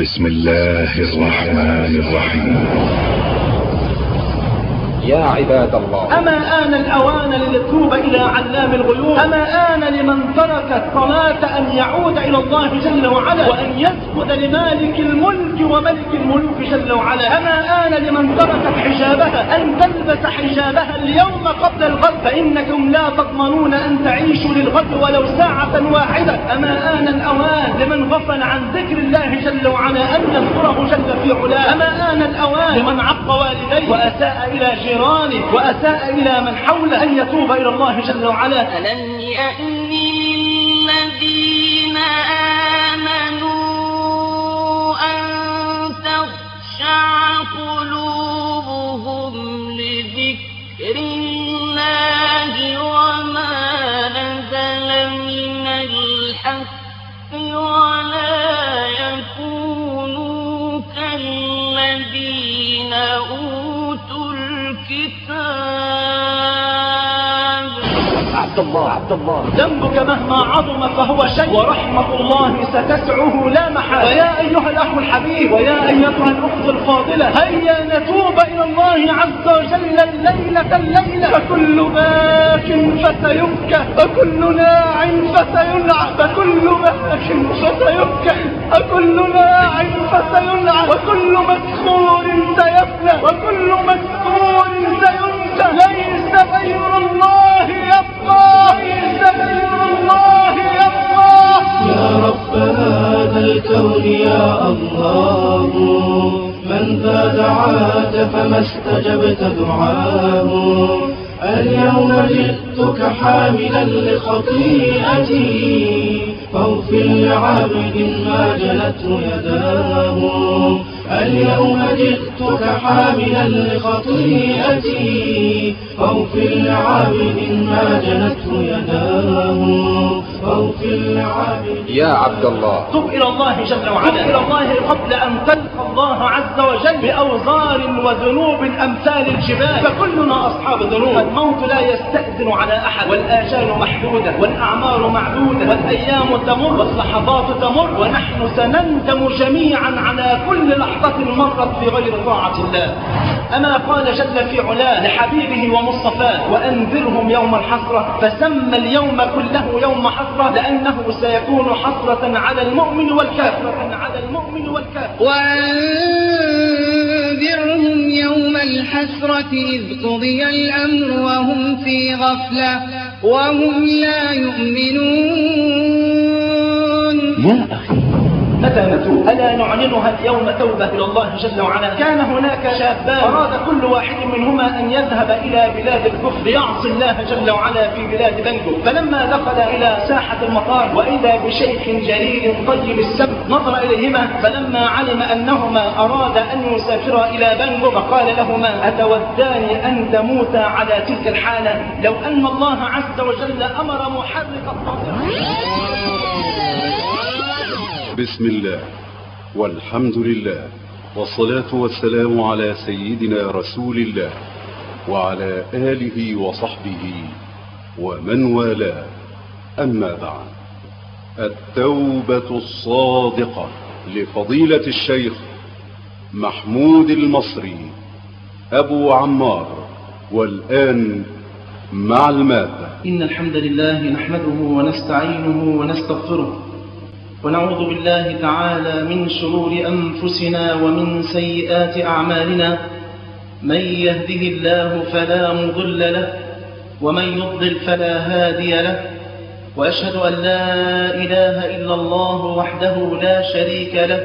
بسم الله الرحمن الرحيم. يا عباد الله. أما آن الأوان لنتوب إلى علام الغيوب؟ أما آن لمن ترك الصلاة أن يعود إلى الله جل وعلا وأن يسجد لمالك الملك وملك الملوك جل وعلا أما آن لمن تركت حجابها أن تلبس حجابها اليوم قبل الغد فإنكم لا تضمنون أن تعيشوا للغد ولو ساعة واحدة. أما آن الأوان لمن غفل عن ذكر الله جل وعلا أن يذكره جل في علاه. أما آن الأوان لمن عق والديه وأساء إلى جيرانه وأساء إلى من حوله أن يتوب إلى الله جل وعلا. ألم يأن الذين آمنوا تخشع قلوبهم لذكر الله وما نزل من الحق ولا يكونوا كالذين أوتوا الكتاب عبد الله. عبد الله. ذنبك مهما عظم فهو شيء. ورحمة الله ستسعه لا محالة ويا أيها الأخ الحبيب. ويا أيتها الأخت الفاضلة. هيا نتوب إلى الله عز وجل الليلة الليلة فكل باك فسيبكى. وكل ناع فسينعى فكل باك فسيبكى. وكل ناع فسينعى وكل مذخور سيفنى. وكل مذكور ليس غير الله يبقى ليس غير الله يبقى. يا رب هذا الكون يا الله. من ذا دعاك فما استجبت دعاه. اليوم جئتك حاملا لخطيئتي. فاغفر لعبد ما جلته يداه. اليوم جئتك حاملا لخطيئتي فاغفر لعبد ما جلته يداه. يا عبد الله. تب إلى الله جل وعلا. تب إلى الله قبل أن تلقى الله عز وجل بأوزار وذنوب أمثال الجبال. فكلنا أصحاب ذنوب. الموت لا يستأذن على أحد. والآجال محدودة. والأعمار معدودة. والأيام تمر. واللحظات تمر. ونحن سنندم جميعا على كل لحظة مرت في غير طاعة الله. أما قال جل في علاه لحبيبه ومصطفاه وأنذرهم يوم الحسرة. فسمى اليوم كله يوم حسرة لأنه سيكون حسرة على المؤمن والكافر. على المؤمن والكافر. وأنذرهم يوم الحسرة إذ قضي الأمر وهم في غفلة وهم لا يؤمنون. يا أخي. متى نتوب؟ ألا نعلنها اليوم توبة إلى الله جل وعلا؟ كان هناك شابان. أراد كل واحد منهما أن يذهب إلى بلاد الكفر ليعصي الله جل وعلا في بلاد بنجو فلما دخل إلى ساحة المطار وإذا بشيخ جليل طيب السم نظر إليهما فلما علم أنهما أراد أن يسافرا إلى بنجو فقال لهما أتودان أن تموتا على تلك الحالة؟ لو أن الله عز وجل أمر محرك الطائرة بسم الله والحمد لله والصلاة والسلام على سيدنا رسول الله وعلى آله وصحبه ومن والاه. أما بعد التوبة الصادقة لفضيلة الشيخ محمود المصري أبو عمار والآن مع المادة. إن الحمد لله نحمده ونستعينه ونستغفره. ونعوذ بالله تعالى من شرور أنفسنا ومن سيئات أعمالنا. من يهده الله فلا مضل له ومن يضلل فلا هادي له. وأشهد أن لا إله إلا الله وحده لا شريك له.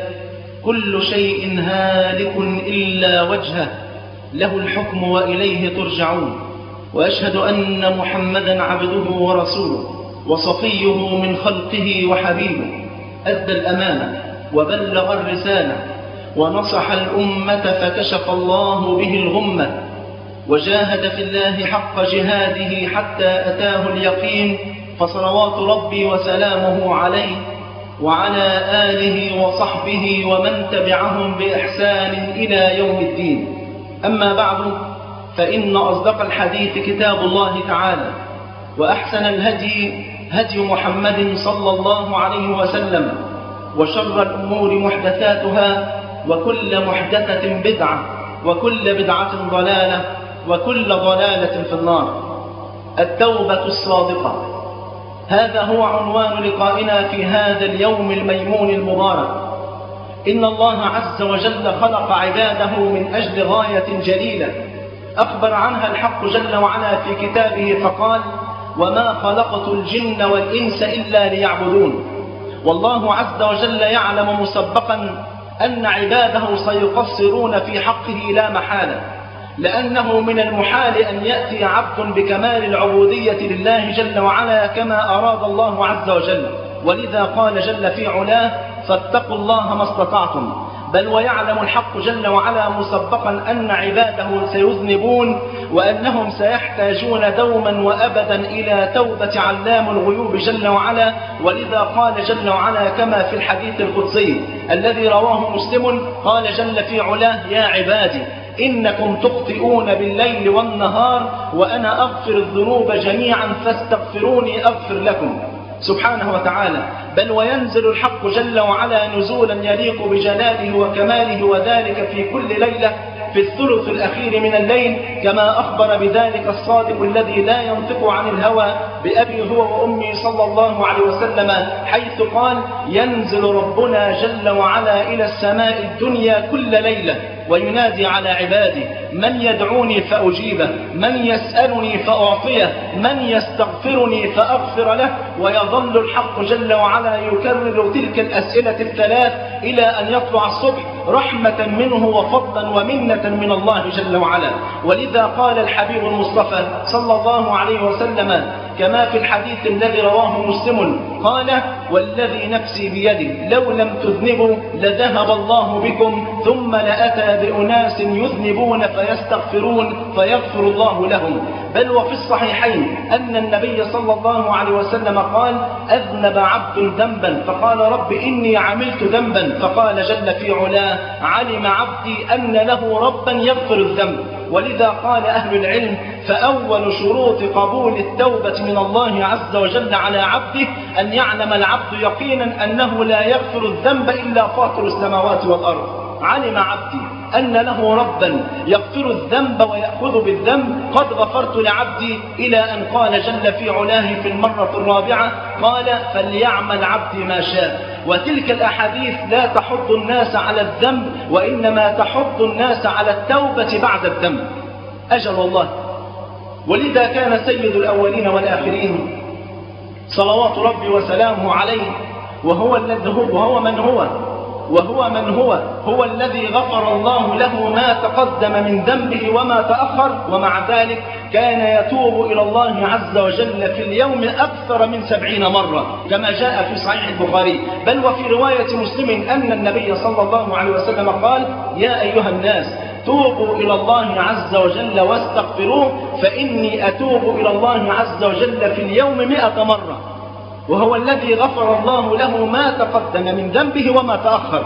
كل شيء هالك إلا وجهه له الحكم وإليه ترجعون. وأشهد أن محمدا عبده ورسوله وصفيه من خلقه وحبيبه. أدى الأمانة وبلغ الرسالة ونصح الأمة فكشف الله به الغمة وجاهد في الله حق جهاده حتى أتاه اليقين فصلوات ربي وسلامه عليه وعلى آله وصحبه ومن تبعهم بإحسان إلى يوم الدين. أما بعد فإن أصدق الحديث كتاب الله تعالى وأحسن الهدي هدي محمد صلى الله عليه وسلم وشر الأمور محدثاتها وكل محدثة بدعة وكل بدعة ضلالة وكل ضلالة في النار. التوبة الصادقة. هذا هو عنوان لقائنا في هذا اليوم الميمون المبارك. إن الله عز وجل خلق عباده من أجل غاية جليلة. أخبر عنها الحق جل وعلا في كتابه فقال وما خلقت الجن والإنس إلا ليعبدون والله عز وجل يعلم مسبقا أن عباده سيقصرون في حقه لا محالة لأنه من المحال أن يأتي عبد بكمال العبودية لله جل وعلا كما أراد الله عز وجل. ولذا قال جل في علاه فاتقوا الله ما استطعتم بل ويعلم الحق جل وعلا مسبقا أن عباده سيذنبون وأنهم سيحتاجون دوما وأبدا إلى توبة علام الغيوب جل وعلا. ولذا قال جل وعلا كما في الحديث القدسي الذي رواه مسلم قال جل في علاه يا عبادي إنكم تخطئون بالليل والنهار وأنا أغفر الذنوب جميعا فاستغفروني أغفر لكم. سبحانه وتعالى. بل وينزل الحق جل وعلا نزولا يليق بجلاله وكماله وذلك في كل ليلة في الثلث الأخير من الليل كما أخبر بذلك الصادق الذي لا ينطق عن الهوى بأبي هو وأمي صلى الله عليه وسلم حيث قال ينزل ربنا جل وعلا إلى السماء الدنيا كل ليلة. وينادي على عباده من يدعوني فأجيبه من يسألني فأعطيه من يستغفرني فأغفر له ويظل الحق جل وعلا يكرر تلك الأسئلة الثلاث إلى أن يطلع الصبح رحمة منه وفضلا ومنة من الله جل وعلا. ولذا قال الحبيب المصطفى صلى الله عليه وسلم كما في الحديث الذي رواه مسلم قال والذي نفسي بيده لو لم تذنبوا لذهب الله بكم ثم لأتى بأناس يذنبون فيستغفرون فيغفر الله لهم. بل وفي الصحيحين أن النبي صلى الله عليه وسلم قال أذنب عبد ذنبا. فقال رب إني عملت ذنبا. فقال جل في علاه علم عبدي أن له ربا يغفر الذنب. ولذا قال أهل العلم فأول شروط قبول التوبة من الله عز وجل على عبده أن يعلم العبد يقينا أنه لا يغفر الذنب إلا فاطر السماوات والأرض. علم عبدي. أن له ربا يغفر الذنب ويأخذ بالذنب. قد غفرت لعبدي إلى أن قال جل في علاه في المرة الرابعة قال فليعمل عبدي ما شاء. وتلك الأحاديث لا تحض الناس على الذنب وإنما تحض الناس على التوبة بعد الذنب. أجل والله. ولذا كان سيد الأولين والآخرين صلوات ربي وسلامه عليه وهو الذي هو وهو من هو. وهو من هو؟ هو الذي غفر الله له ما تقدم من ذنبه وما تأخر ومع ذلك كان يتوب إلى الله عز وجل في اليوم أكثر من سبعين مرة كما جاء في صحيح البخاري. بل وفي رواية مسلم أن النبي صلى الله عليه وسلم قال يا أيها الناس توبوا إلى الله عز وجل واستغفروه فإني أتوب إلى الله عز وجل في اليوم مئة مرة. وهو الذي غفر الله له ما تقدم من ذنبه وما تأخر.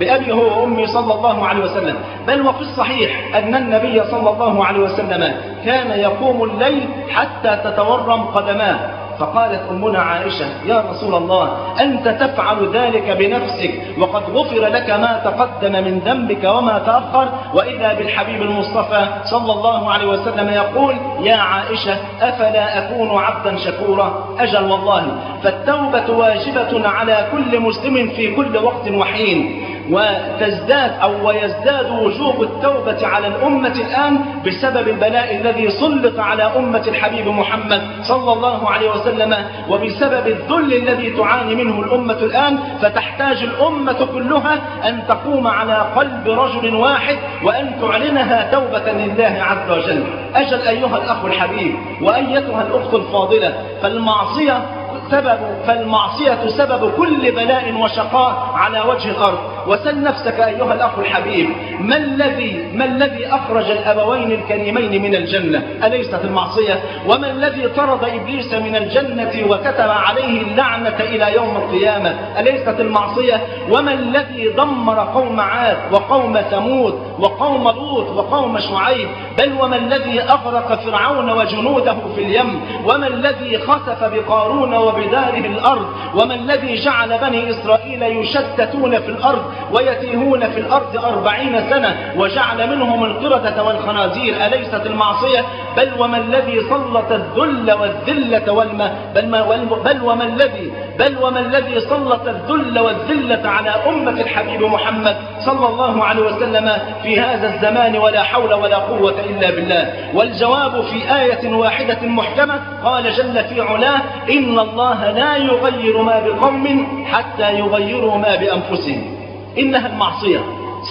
بأبي هو وأمي صلى الله عليه وسلم. بل وفي الصحيح أن النبي صلى الله عليه وسلم كان يقوم الليل حتى تتورم قدماه. فقالت أمنا عائشة يا رسول الله أنت تفعل ذلك بنفسك وقد غفر لك ما تقدم من ذنبك وما تأخر. وإذا بالحبيب المصطفى صلى الله عليه وسلم يقول يا عائشة أفلا أكون عبدا شكورا؟ أجل والله فالتوبة واجبة على كل مسلم في كل وقت وحين. وتزداد أو ويزداد وجوب التوبة على الأمة الآن بسبب البلاء الذي سلط على أمة الحبيب محمد صلى الله عليه وسلم وبسبب الذل الذي تعاني منه الأمة الآن. فتحتاج الأمة كلها أن تقوم على قلب رجل واحد وأن تعلنها توبة لله عز وجل. أجل أيها الأخ الحبيب وأيتها الأخت الفاضلة فالمعصية سبب فالمعصية سبب كل بلاء وشقاء على وجه الأرض. وسل نفسك أيها الأخ الحبيب ما الذي ما الذي أخرج الأبوين الكريمين من الجنة؟ أليست المعصية؟ وما الذي طرد إبليس من الجنة وكتب عليه اللعنة إلى يوم القيامة؟ أليست المعصية؟ وما الذي دمر قوم عاد وقوم ثمود وقوم لوط وقوم شعيب؟ بل وما الذي أغرق فرعون وجنوده في اليم؟ وما الذي خسف بقارون وبداره الأرض؟ وما الذي جعل بني إسرائيل يشتتون في الأرض؟ ويتيهون في الأرض أربعين سنة وجعل منهم القردة والخنازير أليست المعصية؟ بل وما الذي سلط الذل والذلة والم بل, بل وما الذي بل وما الذي سلط الذل والذلة على أمة الحبيب محمد صلى الله عليه وسلم في هذا الزمان ولا حول ولا قوة إلا بالله. والجواب في آية واحدة محكمة قال جل في علاه إن الله لا يغير ما بقوم حتى يغيروا ما بأنفسهم. إنها المعصية.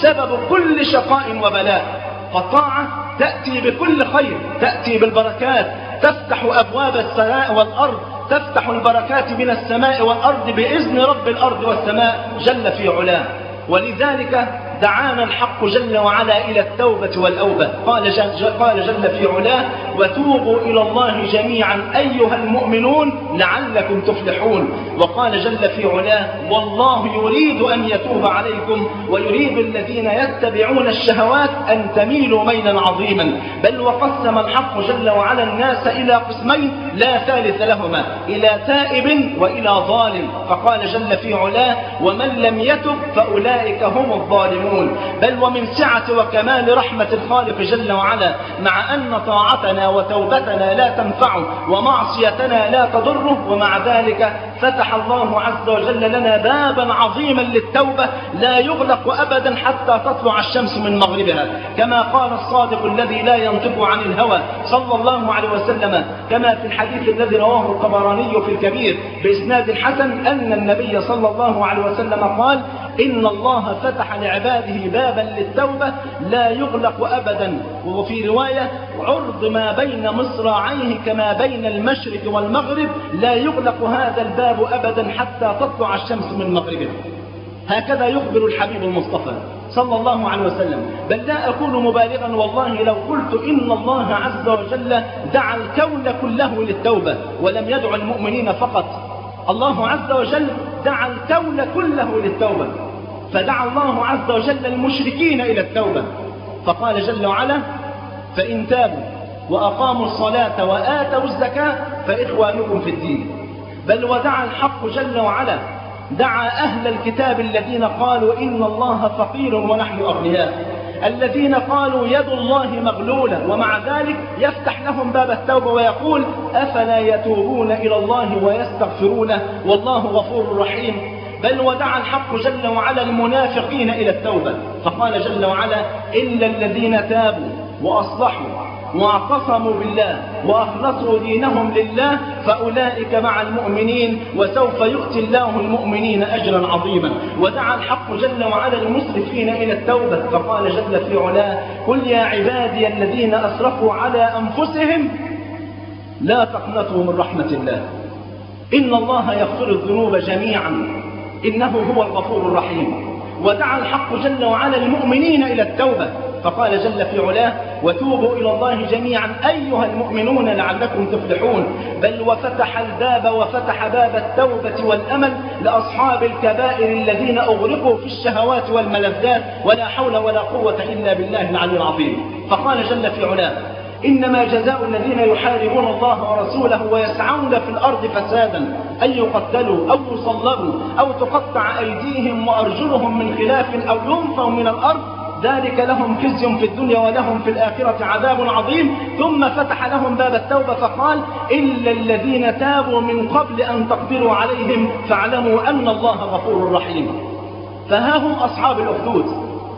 سبب كل شقاء وبلاء. فالطاعة تأتي بكل خير تأتي بالبركات. تفتح أبواب السماء والأرض. تفتح البركات من السماء والأرض بإذن رب الأرض والسماء جل في علاه. ولذلك دعانا الحق جل وعلا إلى التوبة والأوبة. قال جل, قال جل في علاه وتوبوا إلى الله جميعا أيها المؤمنون لعلكم تفلحون. وقال جل في علاه والله يريد أن يتوب عليكم ويريد الذين يتبعون الشهوات أن تميلوا ميلا عظيما. بل وقسم الحق جل وعلا الناس إلى قسمين لا ثالث لهما إلى تائب وإلى ظالم. فقال جل في علاه ومن لم يتب فأولئك هم الظالمون. بل ومن سعة وكمال رحمة الخالق جل وعلا مع أن طاعتنا وتوبتنا لا تنفعه ومعصيتنا لا تضره ومع ذلك فتح الله عز وجل لنا بابا عظيما للتوبة لا يغلق أبدا حتى تطلع الشمس من مغربها. كما قال الصادق الذي لا ينطق عن الهوى صلى الله عليه وسلم كما في الحديث الذي رواه الطبراني في الكبير بإسناد حسن أن النبي صلى الله عليه وسلم قال إن الله فتح لعباده بابا للتوبة لا يغلق أبدا. وفي رواية عرض ما بين مصراعيه كما بين المشرق والمغرب لا يغلق هذا الباب أبدا حتى تطلع الشمس من مغربها هكذا يخبر الحبيب المصطفى صلى الله عليه وسلم. بل لا أكون مبالغا والله لو قلت إن الله عز وجل دعا الكون كله للتوبة ولم يدع المؤمنين فقط. الله عز وجل دعا الكون كله للتوبة. فدعا الله عز وجل المشركين إلى التوبة. فقال جل وعلا فإن تابوا وأقاموا الصلاة وآتوا الزكاة فإخوانكم في الدين. بل ودعا الحق جل وعلا دعا أهل الكتاب الذين قالوا إن الله فقير ونحن أغنياء. الذين قالوا يد الله مغلولة ومع ذلك يفتح لهم باب التوبة ويقول أفلا يتوبون إلى الله ويستغفرونه والله غفور رحيم. بل ودعا الحق جل وعلا المنافقين إلى التوبة. فقال جل وعلا إلا الذين تابوا وأصلحوا واعتصموا بالله وأخلصوا دينهم لله فأولئك مع المؤمنين وسوف يؤتي الله المؤمنين أجرا عظيما. ودعا الحق جل وعلا المسرفين إلى التوبة فقال جل في علاه قل يا عبادي الذين أسرفوا على أنفسهم لا تقنطوا من رحمة الله. إن الله يغفر الذنوب جميعا. إنه هو الغفور الرحيم. ودعا الحق جل وعلا المؤمنين إلى التوبة. فقال جل في علاه وتوبوا إلى الله جميعا أيها المؤمنون لعلكم تفلحون. بل وفتح الباب وفتح باب التوبة والأمل لأصحاب الكبائر الذين أغرقوا في الشهوات والملذات. ولا حول ولا قوة إلا بالله العلي العظيم. فقال جل في علاه إنما جزاء الذين يحاربون الله ورسوله ويسعون في الأرض فسادا أن يقتلوا أو يصلبوا أو تقطع أيديهم وأرجلهم من خلاف أو ينفوا من الأرض ذلك لهم خزي في الدنيا ولهم في الآخرة عذاب عظيم. ثم فتح لهم باب التوبة فقال إلا الذين تابوا من قبل أن تقدروا عليهم فاعلموا أن الله غفور رحيم. فها هم أصحاب الأخدود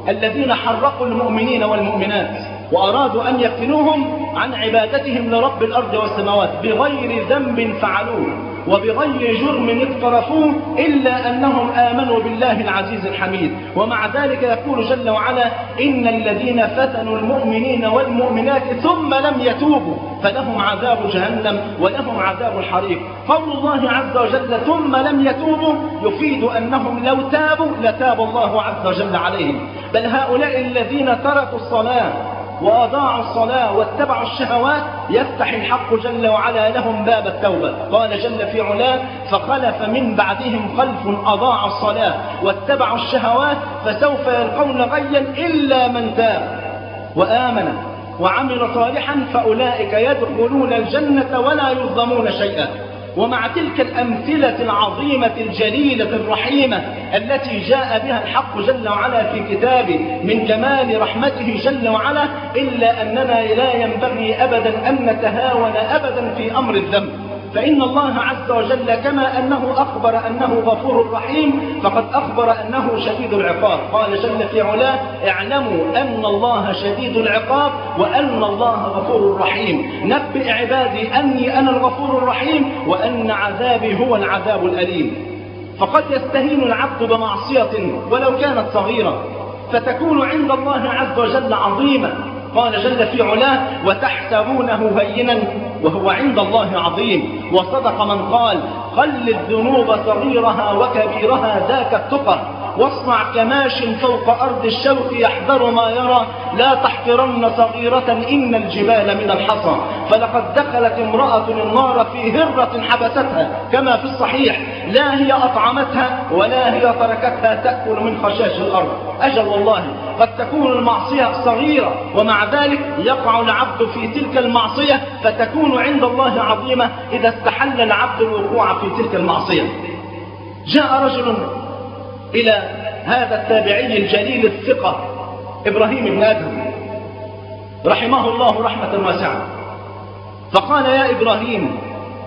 الذين حرقوا المؤمنين والمؤمنات. وأرادوا أن يفتنوهم عن عبادتهم لرب الأرض والسماوات بغير ذنب فعلوه وبغير جرم اقترفوه إلا أنهم آمنوا بالله العزيز الحميد. ومع ذلك يقول جل وعلا إن الذين فتنوا المؤمنين والمؤمنات ثم لم يتوبوا فلهم عذاب جهنم ولهم عذاب الحريق. قول الله عز وجل ثم لم يتوبوا يفيد أنهم لو تابوا لتاب الله عز وجل عليهم. بل هؤلاء الذين تركوا الصلاة وأضاعوا الصلاة واتبعوا الشهوات يفتح الحق جل وعلا لهم باب التوبة. قال جل في علاه فخلف من بعدهم خلف أضاعوا الصلاة واتبعوا الشهوات فسوف يلقون غيا إلا من تاب وآمن وعمل صالحا فأولئك يدخلون الجنة ولا يظلمون شيئا. ومع تلك الأمثلة العظيمة الجليلة الرحيمة التي جاء بها الحق جل وعلا في كتابه من كمال رحمته جل وعلا إلا أننا لا ينبغي أبدا أن نتهاون أبدا في أمر الذنب. فإن الله عز وجل كما أنه أخبر أنه غفور رحيم فقد أخبر أنه شديد العقاب. قال جل في علاه اعلموا أن الله شديد العقاب وأن الله غفور رحيم. نبئ عبادي أني أنا الغفور الرحيم وأن عذابي هو العذاب الأليم. فقد يستهين العبد بمعصية ولو كانت صغيرة فتكون عند الله عز وجل عظيمة. قال جل في علاه وتحسبونه هينا وهو عند الله عظيم. وصدق من قال خل الذنوب صغيرها وكبيرها ذاك التقى واصنع كماش فوق أرض الشوك يحذر ما يرى لا تحقرن صغيرة إن الجبال من الحصى. فلقد دخلت امرأة النار في هرة حبستها كما في الصحيح لا هي أطعمتها ولا هي تركتها تأكل من خشاش الأرض. أجل والله قد تكون المعصية صغيرة ومع ذلك يقع العبد في تلك المعصية فتكون عند الله عظيمة إذا استحل العبد الوقوع في تلك المعصية. جاء رجل إلى هذا التابعي الجليل الثقة إبراهيم بن أدهم رحمه الله رحمة واسعة. فقال يا إبراهيم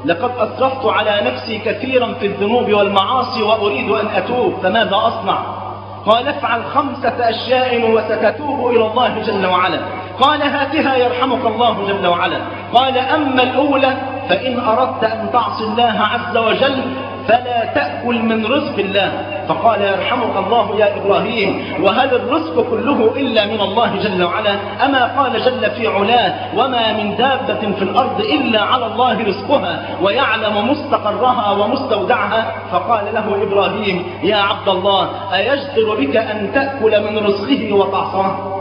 لقد أسرفت على نفسي كثيرا في الذنوب والمعاصي وأريد أن أتوب فماذا أصنع؟ قال افعل خمسة أشياء وستتوب إلى الله جل وعلا. قال هاتها يرحمك الله جل وعلا. قال أما الأولى فإن أردت أن تعصي الله عز وجل فلا تأكل من رزق الله. فقال يرحمك الله يا إبراهيم وهل الرزق كله إلا من الله جل وعلا؟ أما قال جل في علاه وما من دابة في الأرض إلا على الله رزقها ويعلم مستقرها ومستودعها. فقال له إبراهيم يا عبد الله أيجدر بك أن تأكل من رزقه وتعصاه؟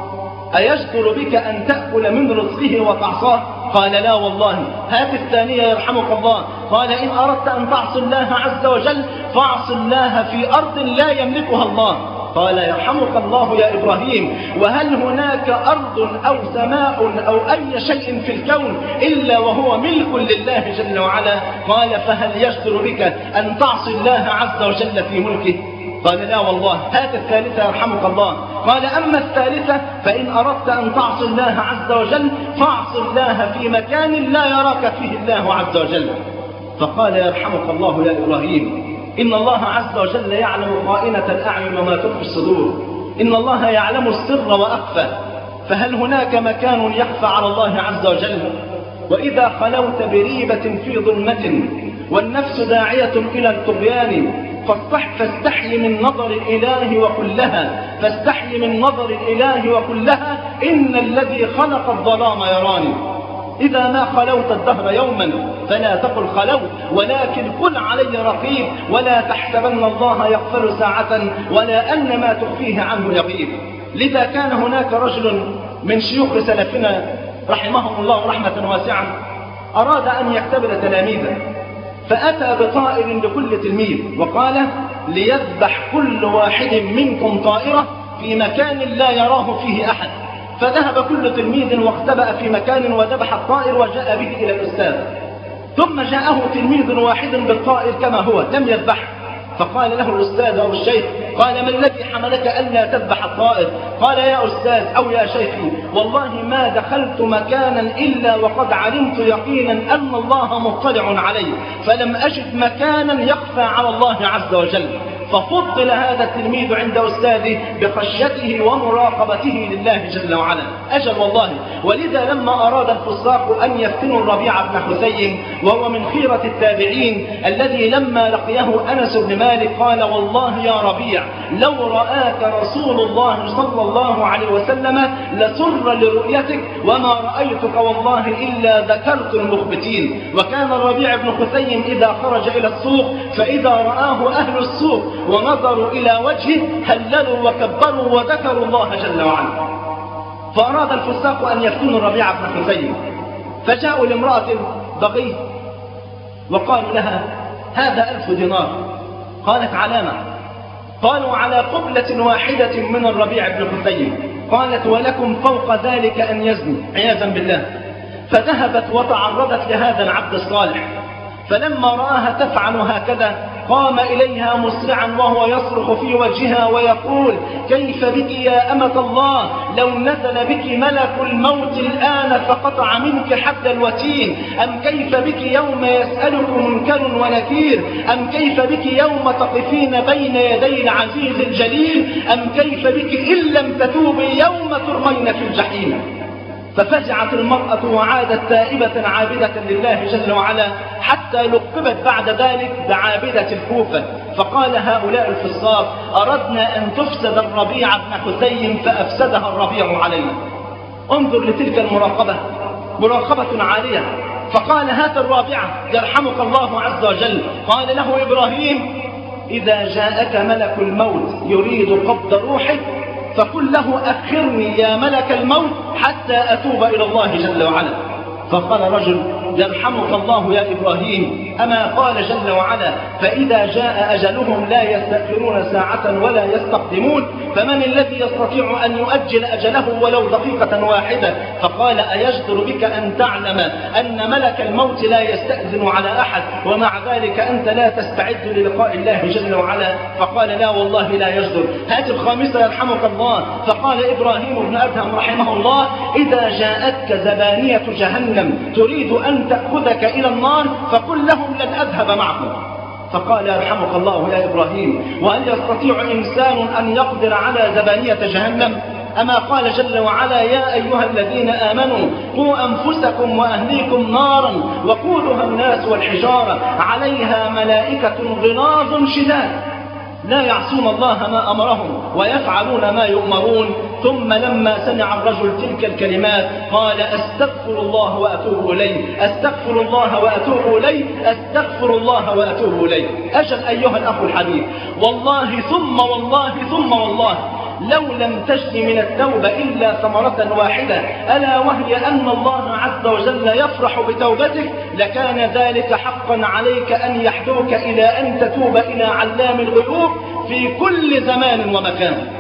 أيجدر بك أن تأكل من رزقه وتعصاه؟ قال لا والله. هات الثانية يرحمك الله. قال إن أردت أن تعصي الله عز وجل فاعص الله في أرض لا يملكها الله. قال يرحمك الله يا إبراهيم. وهل هناك أرض أو سماء أو أي شيء في الكون إلا وهو ملك لله جل وعلا؟ قال فهل يجدر بك أن تعصي الله عز وجل في ملكه؟ قال لا والله هات الثالثة يرحمك الله. قال أما الثالثة فإن أردت أن تعصي الله عز وجل فاعص الله في مكان لا يراك فيه الله عز وجل. فقال يرحمك الله يا إبراهيم إن الله عز وجل يعلم خائنة الأعين وما تخفي الصدور. إن الله يعلم السر وأخفى. فهل هناك مكان يخفى على الله عز وجل؟ وإذا خلوت بريبة في ظلمة والنفس داعية إلى الطغيان فاصطح فاستحي من نظر الإله وكلها فاستحي من نظر الإله وكلها إن الذي خلق الظلام يراني. إذا ما خلوت الدهر يوما فلا تقل خلوت ولكن قل علي رقيب ولا تحسبن الله يغفر ساعة ولا أن ما تخفيه عنه يغيب لذا كان هناك رجل من شيوخ سلفنا رحمهم الله رحمة واسعة أراد أن يختبر تلاميذه. فأتى بطائر لكل تلميذ وقال ليذبح كل واحد منكم طائرة في مكان لا يراه فيه أحد. فذهب كل تلميذ واختبأ في مكان وذبح الطائر وجاء به إلى الأستاذ. ثم جاءه تلميذ واحد بالطائر كما هو لم يذبحه. فقال له الأستاذ أو الشيخ قال ما الذي حملك ألا تذبح الطائر؟ قال يا أستاذ أو يا شيخي والله ما دخلت مكانا إلا وقد علمت يقينا أن الله مطلع علي فلم أجد مكانا يخفى على الله عز وجل. ففضل هذا التلميذ عند أستاذه بخشيته ومراقبته لله جل وعلا. أجل والله. ولذا لما أراد الفساق أن يفتنوا الربيع بن حسين وهو من خيرة التابعين الذي لما لقيه أنس بن مالك قال والله يا ربيع لو رآك رسول الله صلى الله عليه وسلم لسر لرؤيتك وما رأيتك والله إلا ذكرت المخبتين. وكان الربيع بن حسين إذا خرج إلى السوق فإذا رآه أهل السوق ونظروا إلى وجهه هللوا وكبروا وذكروا الله جل وعلا. فأراد الفساق أن يفتنوا الربيع بن حسين. فجاءوا لامرأة بغي وقالوا لها هذا ألف دينار. قالت علامة. قالوا على قبلة واحدة من الربيع بن حسين. قالت ولكم فوق ذلك أن يزني عياذا بالله. فذهبت وتعرضت لهذا العبد الصالح. فلما رآها تفعل هكذا قام إليها مسرعا وهو يصرخ في وجهها ويقول كيف بك يا أمة الله؟ لو نزل بك ملك الموت الآن فقطع منك حد الوتين. أم كيف بك يوم يسألك منكر ونكير؟ أم كيف بك يوم تقفين بين يدي العزيز الجليل؟ أم كيف بك إن لم تتوبي يوم ترمين في الجحيم؟ ففزعت المرأة وعادت تائبة عابدة لله جل وعلا حتى لقبت بعد ذلك بعابدة الكوفة. فقال هؤلاء الفصار أردنا أن تفسد الربيع بن حسين فأفسدها الربيع علينا. انظر لتلك المراقبة مراقبة عالية. فقال هات الرابعة يرحمك الله عز وجل. قال له إبراهيم إذا جاءك ملك الموت يريد قبض روحك فقل له أخرني يا ملك الموت حتى أتوب إلى الله جل وعلا. فقال رجل يرحمك الله يا إبراهيم. أما قال جل وعلا فإذا جاء أجلهم لا يستأخرون ساعة ولا يستقدمون فمن الذي يستطيع أن يؤجل أجله ولو دقيقة واحدة؟ فقال أيجدر بك أن تعلم أن ملك الموت لا يستأذن على أحد ومع ذلك أنت لا تستعد للقاء الله جل وعلا؟ فقال لا والله لا يجدر. هات الخامسة يرحمك الله. فقال إبراهيم بن أدهم رحمه الله إذا جاءتك زبانية جهنم تريد أن تأخذك إلى النار فقل لهم لن أذهب معكم. فقال يرحمك الله يا إبراهيم وهل يستطيع إنسان أن يقدر على زبانية جهنم؟ أما قال جل وعلا يا أيها الذين آمنوا قوا أنفسكم وأهليكم نارا وقودها الناس والحجارة عليها ملائكة غلاظ شداد. لا يعصون الله ما أمرهم ويفعلون ما يؤمرون. ثم لما سمع الرجل تلك الكلمات قال أستغفر الله وأتوب إليه أستغفر الله وأتوب إليه أستغفر الله وأتوب إليه. أجل أيها الأخ الحبيب والله ثم والله ثم والله لو لم تجد من التوبة إلا ثمرة واحدة ألا وهي أن الله عز وجل يفرح بتوبتك؟ لكان ذلك حقا عليك أن يحدوك إلى أن تتوب إلى علام الغيوب في كل زمان ومكان.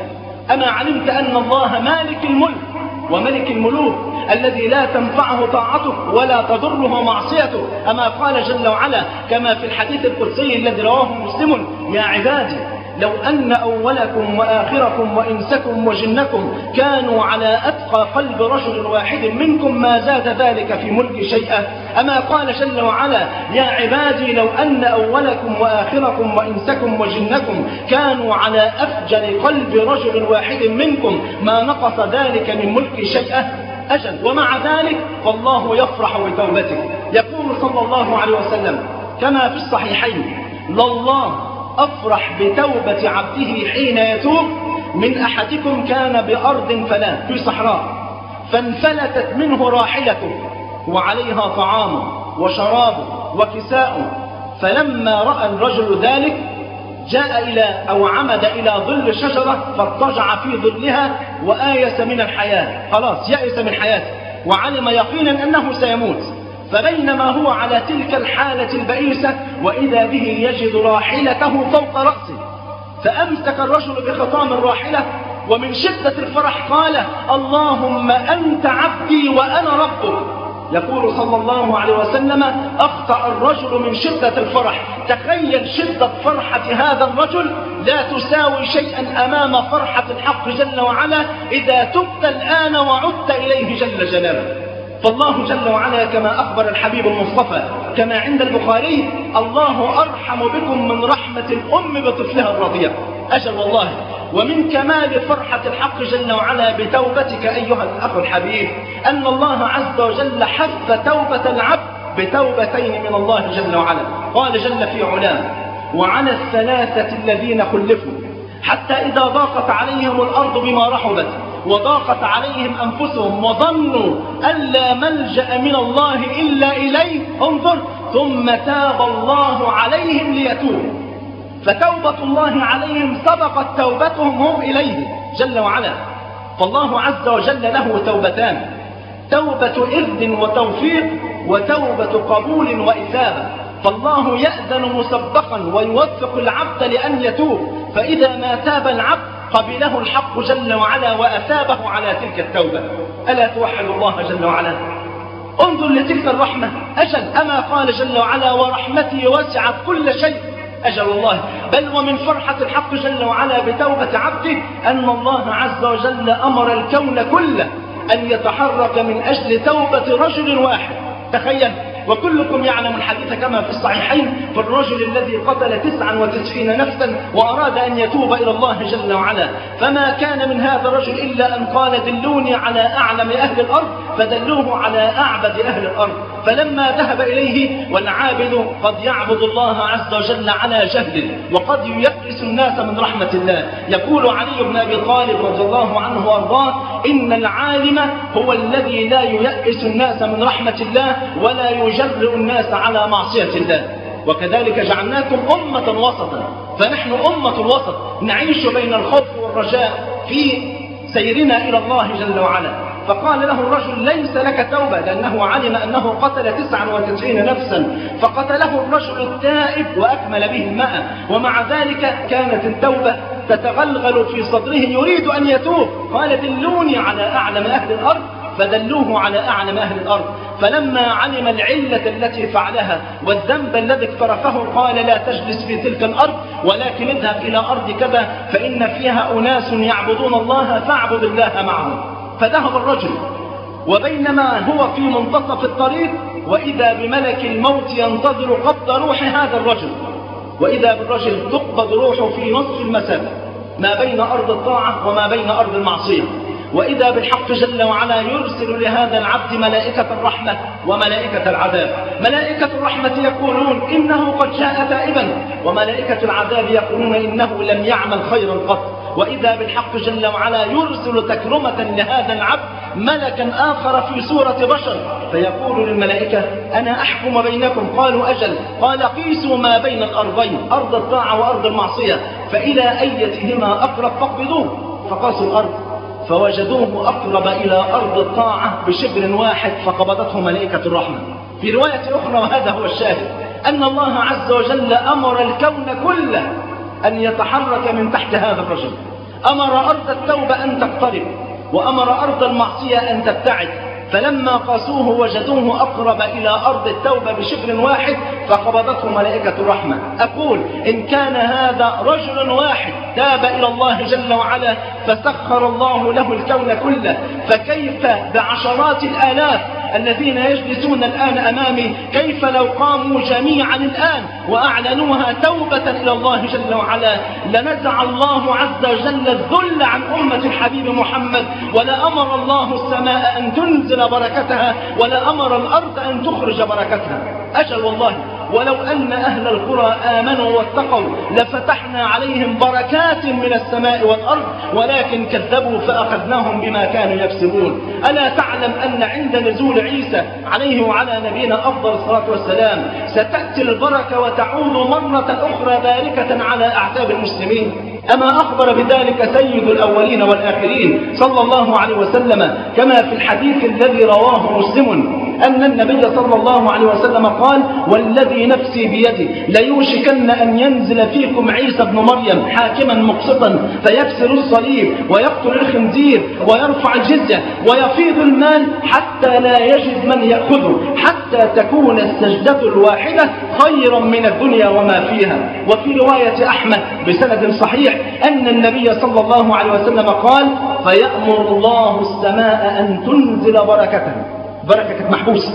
أما علمت أن الله مالك الملك وملك الملوك الذي لا تنفعه طاعته ولا تضره معصيته. أما قال جل وعلا كما في الحديث القدسي الذي رواه مسلم يا عبادي لو أن أولكم وآخركم وإنسكم وجنكم كانوا على أتقى قلب رجل واحد منكم ما زاد ذلك في ملك شيئا. أما قال جل وعلا يا عبادي لو أن أولكم وآخركم وإنسكم وجنكم كانوا على أفجر قلب رجل واحد منكم ما نقص ذلك من ملك شيئا. أجل. ومع ذلك فالله يفرح بتوبتك يقول صلى الله عليه وسلم كما في الصحيحين لله أفرح بتوبة عبده حين يتوب من أحدكم كان بأرض فلا في صحراء فانفلتت منه راحلته وعليها طعامه وشرابه وكساؤه فلما رأى الرجل ذلك جاء إلى أو عمد إلى ظل شجرة فاضطجع في ظلها وآيس من الحياة خلاص يأس من حياته وعلم يقينا أنه سيموت. فبينما هو على تلك الحالة البئيسة وإذا به يجد راحلته فوق رأسه. فأمسك الرجل بخطام الراحلة ومن شدة الفرح قال اللهم أنت عبدي وأنا ربك. يقول صلى الله عليه وسلم أخطأ الرجل من شدة الفرح. تخيل شدة فرحة هذا الرجل. لا تساوي شيئا أمام فرحة الحق جل وعلا. إذا تبت الآن وعدت إليه جل جلاله. فالله جل وعلا كما أخبر الحبيب المصطفى كما عند البخاري الله أرحم بكم من رحمة الأم بطفلها الرضيع. أجل والله ومن كمال فرحة الحق جل وعلا بتوبتك أيها الأخ الحبيب أن الله عز وجل حث توبة العبد بتوبتين من الله جل وعلا. قال جل في علاه وعلى الثلاثة الذين خلفوا حتى إذا ضاقت عليهم الأرض بما رحبت وضاقت عليهم أنفسهم وظنوا أن لا ملجأ من الله إلا إليه. انظر ثم تاب الله عليهم ليتوبوا. فتوبة الله عليهم سبقت توبتهم هم إليه جل وعلا. فالله عز وجل له توبتان توبة إذن وتوفيق وتوبة قبول وإثابة. فالله يأذن مسبقا ويوفق العبد لأن يتوب. فإذا ما تاب العبد قبله الحق جل وعلا وأثابه على تلك التوبة. ألا توحد الله جل وعلا؟ انظر لتلك الرحمة. أجل أما قال جل وعلا ورحمتي وسعت كل شيء. أجل الله. بل ومن فرحة الحق جل وعلا بتوبة عبده أن الله عز وجل أمر الكون كله أن يتحرك من أجل توبة رجل واحد. تخيل. وكلكم يعلم الحديث كما في الصحيحين في الرجل الذي قتل تسعا وتسعين نفسا وأراد أن يتوب إلى الله جل وعلا. فما كان من هذا الرجل إلا أن قال دلوني على أعلم أهل الأرض فدلوه على أعبد أهل الأرض. فلما ذهب إليه والعابد قد يعبد الله عز وجل على جهل وقد ييأس الناس من رحمة الله. يقول علي بن أبي طالب رضي الله عنه وأرضاه إن العالم هو الذي لا ييأس الناس من رحمة الله ولا يجرئ الناس على معصية الله. وكذلك جعلناكم أمة وسطا. فنحن أمة الوسط نعيش بين الخوف والرجاء في سيرنا إلى الله جل وعلا. فقال له الرجل ليس لك توبة لأنه علم أنه قتل تسعا وتسعين نفسا. فقتله الرجل التائب وأكمل به الماء. ومع ذلك كانت التوبة تتغلغل في صدره. يريد أن يتوب. قال دلوني على أعلم أهل الأرض. فدلوه على أعلم أهل الأرض. فلما علم العلة التي فعلها والذنب الذي اقترفه قال لا تجلس في تلك الأرض ولكن اذهب إلى أرض كذا فإن فيها أناس يعبدون الله فاعبد الله معهم. فذهب الرجل. وبينما هو في منتصف الطريق وإذا بملك الموت ينتظر قبض روح هذا الرجل. وإذا بالرجل تقبض روحه في نصف المسافة ما بين أرض الطاعة وما بين أرض المعصية. وإذا بالحق جل وعلا يرسل لهذا العبد ملائكة الرحمة وملائكة العذاب. ملائكة الرحمة يقولون إنه قد جاء تائبا وملائكة العذاب يقولون إنه لم يعمل خيرا قط. وإذا بالحق جل وعلا يرسل تكرمة لهذا العبد ملكا آخر في صورة بشر فيقول للملائكة أنا أحكم بينكم؟ قالوا أجل. قال قيسوا ما بين الأرضين أرض الطاعة وأرض المعصية فإلى أيتهما أقرب فاقبضوه. فقاسوا الأرض فوجدوه أقرب إلى أرض الطاعة بشبر واحد فقبضته ملائكة الرحمة. في رواية أخرى وهذا هو الشاهد أن الله عز وجل أمر الكون كله أن يتحرك من تحت هذا الرجل. أمر أرض التوبة أن تقترب وأمر أرض المعصية أن تبتعد. فلما قاسوه وجدوه أقرب إلى أرض التوبة بشبر واحد فقبضته ملائكة الرحمة أقول إن كان هذا رجل واحد تاب إلى الله جل وعلا فسخر الله له الكون كله. فكيف بعشرات الآلاف الذين يجلسون الآن أمامي كيف لو قاموا جميعا الآن وأعلنوها توبة إلى الله جل وعلا؟ لنزع الله عز وجل الذل عن أمة الحبيب محمد ولا أمر الله السماء أن تنزل بركتها ولا أمر الأرض أن تخرج بركتها. أجل والله. ولو أن أهل القرى آمنوا واتقوا لفتحنا عليهم بركات من السماء والأرض ولكن كذبوا فأخذناهم بما كانوا يكسبون. ألا تعلم أن عند نزول عيسى عليه وعلى نبينا أفضل الصلاة والسلام ستأتي البركة وتعود مرة أخرى باركة على أعتاب المسلمين؟ أما أخبر بذلك سيد الأولين والآخرين صلى الله عليه وسلم كما في الحديث الذي رواه مسلم أن النبي صلى الله عليه وسلم قال والذي نفسي بيده ليوشكن أن ينزل فيكم عيسى بن مريم حاكما مقسطا فيكسر الصليب ويقتل الخنزير ويرفع الجزية ويفيض المال حتى لا يجد من يأخذه حتى تكون السجدة الواحدة خيرا من الدنيا وما فيها. وفي رواية أحمد بسند صحيح أن النبي صلى الله عليه وسلم قال فيأمر الله السماء أن تنزل بركة بركة كانت محبوسة.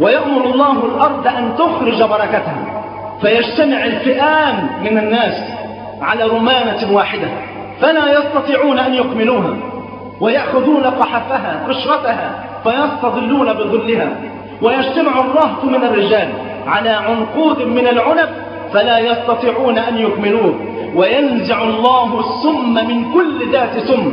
ويأمر الله الأرض أن تخرج بركتها. فيجتمع الفئام من الناس على رمانة واحدة. فلا يستطيعون أن يكملوها. ويأخذون قحفها قشرتها فيستظلون بظلها. ويجتمع الرهط من الرجال على عنقود من العنب فلا يستطيعون أن يكملوه. وينزع الله السم من كل ذات سم.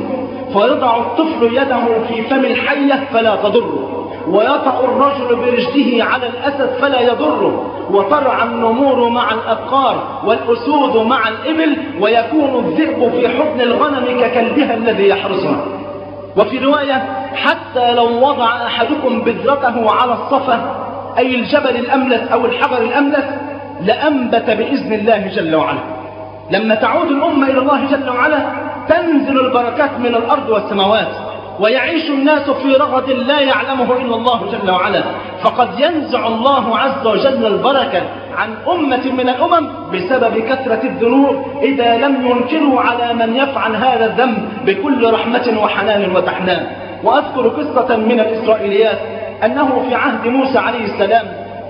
فيضع الطفل يده في فم الحية فلا تضره. ويطأ الرجل برجله على الأسد فلا يضره. وترعى النمور مع الأبقار والأسود مع الإبل ويكون الذئب في حضن الغنم ككلبها الذي يحرسها وفي رواية حتى لو وضع أحدكم بذرته على الصفا أي الجبل الأملس أو الحجر الأملس لأنبت بإذن الله جل وعلا. لما تعود الأمة إلى الله جل وعلا تنزل البركات من الأرض والسماوات ويعيش الناس في رغد لا يعلمه إلا الله جل وعلا. فقد ينزع الله عز وجل البركة عن أمة من الأمم بسبب كثرة الذنوب. إذا لم ينكروا على من يفعل هذا الذنب بكل رحمة وحنان وتحنان. وأذكر قصة من الإسرائيليات أنه في عهد موسى عليه السلام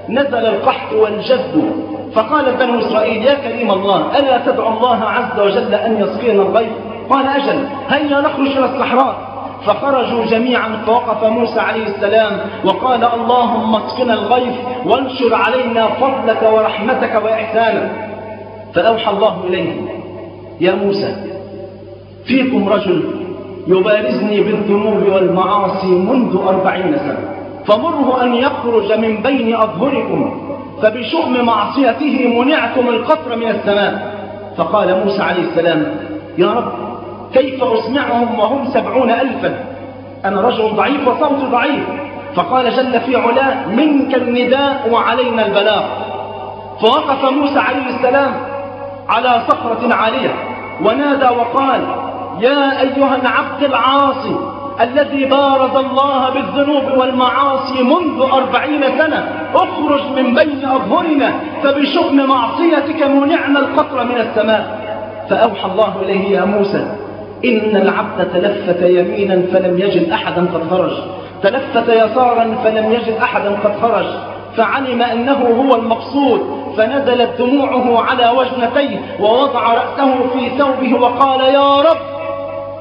نزل القحط والجد. فقال بنو إسرائيل يا كريم الله ألا تدعو الله عز وجل أن يسقينا الغيث قال أجل هيا نخرج إلى الصحراء. فخرجوا جميعا فوقف موسى عليه السلام وقال اللهم اسقنا الغيث وانشر علينا فضلك ورحمتك وإحسانك. فأوحى الله إليه يا موسى فيكم رجل يبارزني بالذنوب والمعاصي منذ أربعين سنة فمره أن يخرج من بين أظهركم فبشؤم معصيته منعتم القطر من السماء. فقال موسى عليه السلام يا رب كيف أسمعهم وهم سبعون ألفا؟ أنا رجل ضعيف وصوتي ضعيف. فقال جل في علاه منك النداء وعلينا البلاغ. فوقف موسى عليه السلام على صخرة عالية ونادى وقال يا أيها العبد العاصي الذي بارز الله بالذنوب والمعاصي منذ أربعين سنة اخرج من بين أظهرنا فبشؤم معصيتك منعنا القطر من السماء. فأوحى الله إليه يا موسى إن العبد تلفت يمينا فلم يجد أحدا قد خرج. تلفت يسارا فلم يجد أحدا قد خرج. فعلم أنه هو المقصود. فنزلت دموعه على وجنتيه ووضع رأسه في ثوبه وقال يا رب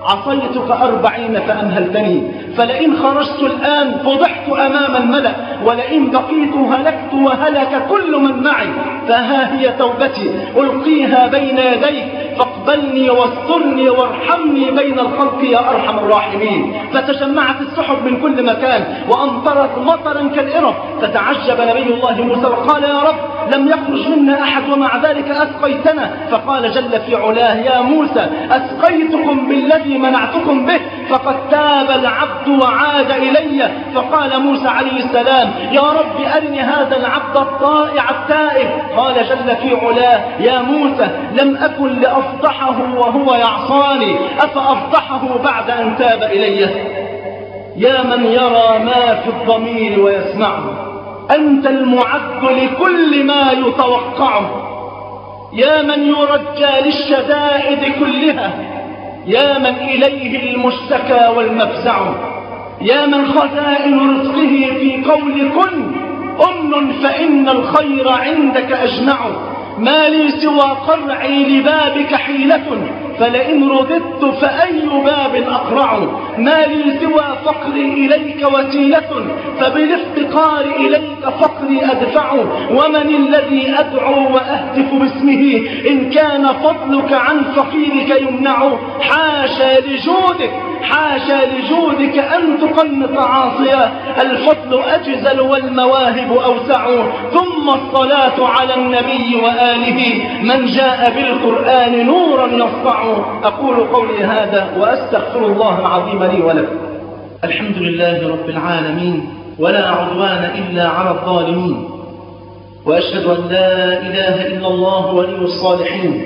عصيتك أربعين فأمهلتني فلئن خرجت الآن فضحت أمام الملأ ولئن بقيت هلكت وهلك كل من معي. فها هي توبتي ألقيها بين يديك. فاقبلني واسترني وارحمني بين الخلق يا أرحم الراحمين. فتجمعت السحب من كل مكان وأمطرت مطرا كالإرب فتعجب نبي الله موسى وقال يا رب لم يخرج منا أحد ومع ذلك أسقيتنا. فقال جل في علاه يا موسى أسقيتكم بالذي منعتكم به فقد تاب العبد وعاد إلي. فقال موسى عليه السلام يا رب أرني هذا العبد الطائع التائب قال جل في علاه يا موسى لم أكن لأفضحه وهو يعصاني. أفأفضحه بعد أن تاب إلي؟ يا من يرى ما في الضمير ويسمعه. أنت المعد لكل ما يتوقعه. يا من يرجى للشدائد كلها. يا من إليه المشتكى والمفزع يا من خزائن رزقه في قول كن أمن فإن الخير عندك أجمع. ما لي سوى قرعي لبابك حيلة فلئن رددت فأي باب أقرع ما لي سوى فقري إليك وسيلة فبالافتقار إليك فقري أدفع ومن الذي أدعو وأهتف باسمه؟ إن كان فضلك عن فقيرك يمنع حاشا لجودك حاشا لجودك أن تقنط عاصيا الفضل أجزل والمواهب أوسع ثم الصلاة على النبي وآله. من جاء بالقرآن نورا يسطع أقول قولي هذا وأستغفر الله العظيم لي ولكم. الحمد لله رب العالمين ولا عدوان إلا على الظالمين. وأشهد أن لا إله إلا الله ولي الصالحين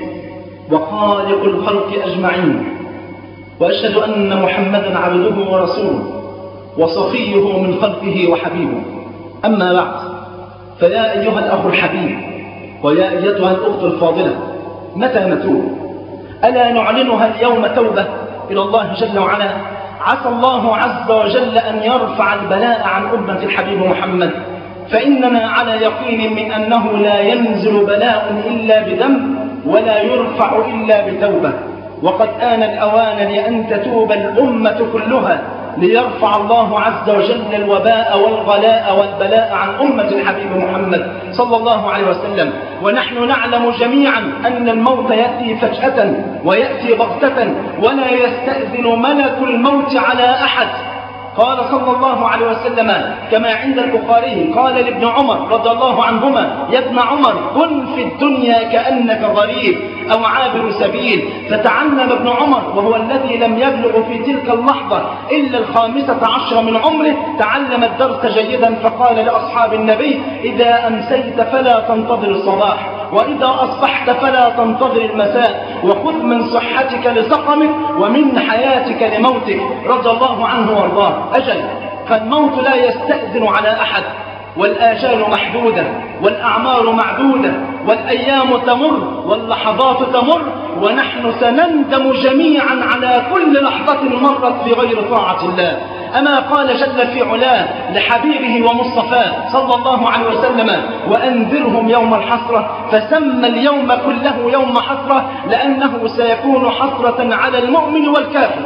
وخالق الخلق أجمعين. وأشهد أن محمدا عبده ورسوله وصفيه من خلقه وحبيبه. أما بعد فيا أيها الأخ الحبيب ويا أيتها الأخت الفاضلة متى نتوب؟ ألا نعلنها اليوم توبة إلى الله جل وعلا؟ عسى الله عز وجل أن يرفع البلاء عن أمة الحبيب محمد. فإننا على يقين من أنه لا ينزل بلاء إلا بدم ولا يرفع إلا بتوبة. وقد آن الأوان لأن تتوب الأمة كلها ليرفع الله عز وجل الوباء والغلاء والبلاء عن أمة الحبيب محمد صلى الله عليه وسلم. ونحن نعلم جميعا أن الموت يأتي فجأة ويأتي بغتة ولا يستأذن ملك الموت على أحد. قال صلى الله عليه وسلم كما عند البخاري قال لابن عمر رضي الله عنهما يا ابن عمر كن في الدنيا كأنك غريب أو عابر سبيل. فتعلم ابن عمر وهو الذي لم يبلغ في تلك اللحظة إلا الخامسة عشر من عمره تعلم الدرس جيدا فقال لأصحاب النبي إذا أمسيت فلا تنتظر الصباح وإذا أصبحت فلا تنتظر المساء وخذ من صحتك لسقمك ومن حياتك لموتك. رضي الله عنه وارضاه. أجل فالموت لا يستأذن على أحد والآجال محدودة والأعمار معدودة والأيام تمر واللحظات تمر ونحن سنندم جميعا على كل لحظة مرت في غير طاعة الله. أما قال جل في علاه لحبيبه ومصطفاه صلى الله عليه وسلم وأنذرهم يوم الحسرة فسمى اليوم كله يوم حسرة لأنه سيكون حسرة على المؤمن والكافر.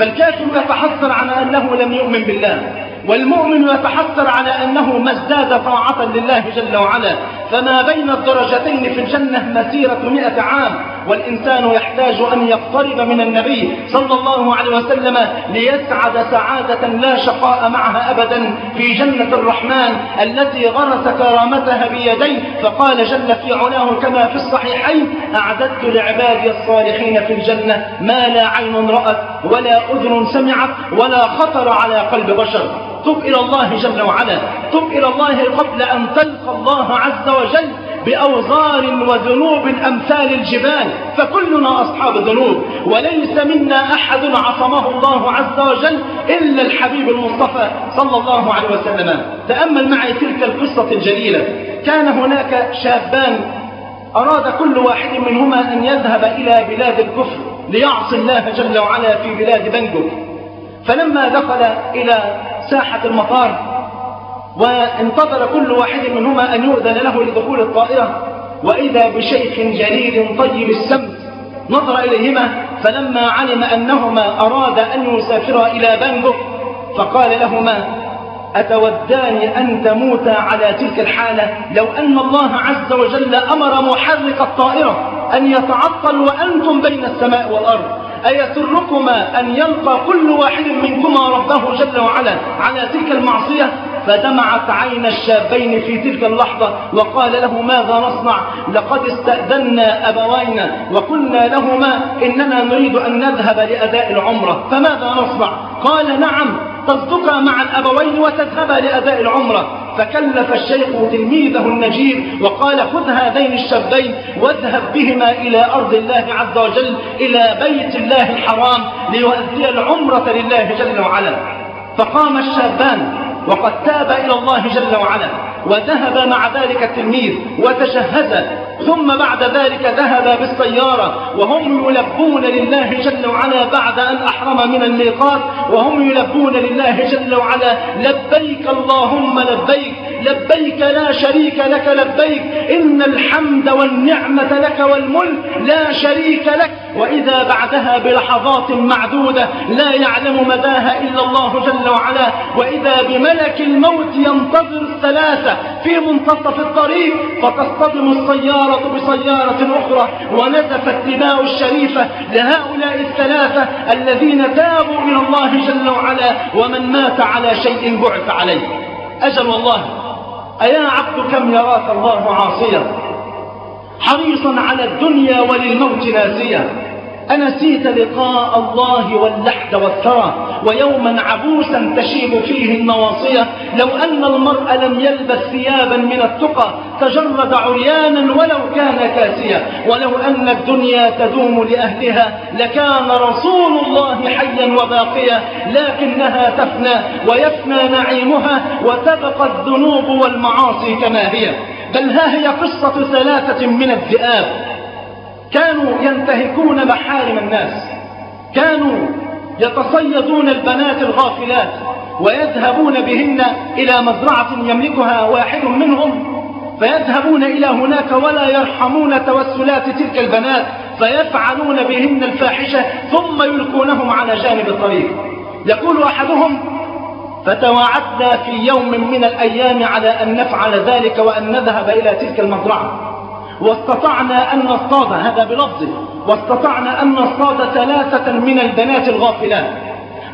فالكافر يتحسر على أنه لم يؤمن بالله والمؤمن يتحسر على أنه ما ازداد طاعة لله جل وعلا. فما بين الدرجتين في الجنة مسيرة مئة عام والإنسان يحتاج أن يقترب من النبي صلى الله عليه وسلم ليسعد سعادة لا شقاء معها أبدا في جنة الرحمن التي غرس كرامتها بيديه. فقال جل في علاه كما في الصحيحين أعددت لعبادي الصالحين في الجنة ما لا عين رأت ولا أذن سمعت ولا خطر على قلب بشر. تب إلى الله جل وعلا. تب إلى الله قبل أن تلقى الله عز وجل. بأوزار وذنوب أمثال الجبال فكلنا أصحاب ذنوب. وليس منا أحد عصمه الله عز وجل إلا الحبيب المصطفى صلى الله عليه وسلم. تأمل معي تلك القصة الجليلة. كان هناك شابان أراد كل واحد منهما أن يذهب إلى بلاد الكفر ليعصي الله جل وعلا في بلاد بنجو فلما دخل إلى ساحة المطار وانتظر كل واحد منهما أن يؤذن له لدخول الطائرة. وإذا بشيخ جليل طيب السمت نظر إليهما فلما علم أنهما أراد أن يسافرا إلى بنجو فقال لهما أتودان أن تموتا على تلك الحالة؟ لو أن الله عز وجل أمر محرك الطائرة أن يتعطل وأنتم بين السماء والأرض. أيسركما أن يلقى كل واحد منكما ربه جل وعلا على تلك المعصية؟ فدمعت عين الشابين في تلك اللحظة وقال له ماذا نصنع؟ لقد استأذنا أبوينا وقلنا لهما إننا نريد أن نذهب لأداء العمرة فماذا نصنع؟ قال نعم تصدقا مع الأبوين وتذهبا لأداء العمرة. فكلف الشيخ تلميذه النجيب وقال خذ هذين الشابين واذهب بهما إلى أرض الله عز وجل إلى بيت الله الحرام ليؤدي العمرة لله جل وعلا. فقام الشابان وقد تاب إلى الله جل وعلا. وذهب مع ذلك التلميذ وتشهد ثم بعد ذلك ذهب بالسيارة وهم يلبون لله جل وعلا بعد أن أحرم من الميقات وهم يلبون لله جل وعلا لبيك اللهم لبيك لبيك لا شريك لك لبيك إن الحمد والنعمة لك والملك لا شريك لك. وإذا بعدها بلحظات معدودة لا يعلم مداها إلا الله جل وعلا. وإذا بملك الموت ينتظر الثلاثة في منتصف الطريق فتصطدم السيارة بسيارة أخرى ونزفت دماء الشريفة لهؤلاء الثلاثة الذين تابوا إلى الله جل وعلا. ومن مات على شيء بعث عليه. أجل والله أيا عبد كم يراك الله عاصيا؟ حريصا على الدنيا وللموت ناسيا. أنسيت لقاء الله واللحد والثرى ويوما عبوسا تشيب فيه النواصية لو أن المرء لم يلبس ثيابا من التقى تجرد عريانا ولو كان كاسيا. ولو أن الدنيا تدوم لأهلها لكان رسول الله حيا وباقيا. لكنها تفنى ويفنى نعيمها وتبقى الذنوب والمعاصي كما هي بل ها هي قصة ثلاثة من الذئاب. كانوا ينتهكون محارم الناس. كانوا يتصيدون البنات الغافلات ويذهبون بهن إلى مزرعة يملكها واحد منهم فيذهبون إلى هناك ولا يرحمون توسلات تلك البنات فيفعلون بهن الفاحشة ثم يلقونهم على جانب الطريق. يقول أحدهم فتواعدنا في يوم من الأيام على أن نفعل ذلك وأن نذهب إلى تلك المزرعة. واستطعنا أن نصطاد هذا بلفظه. واستطعنا أن نصطاد ثلاثة من البنات الغافلات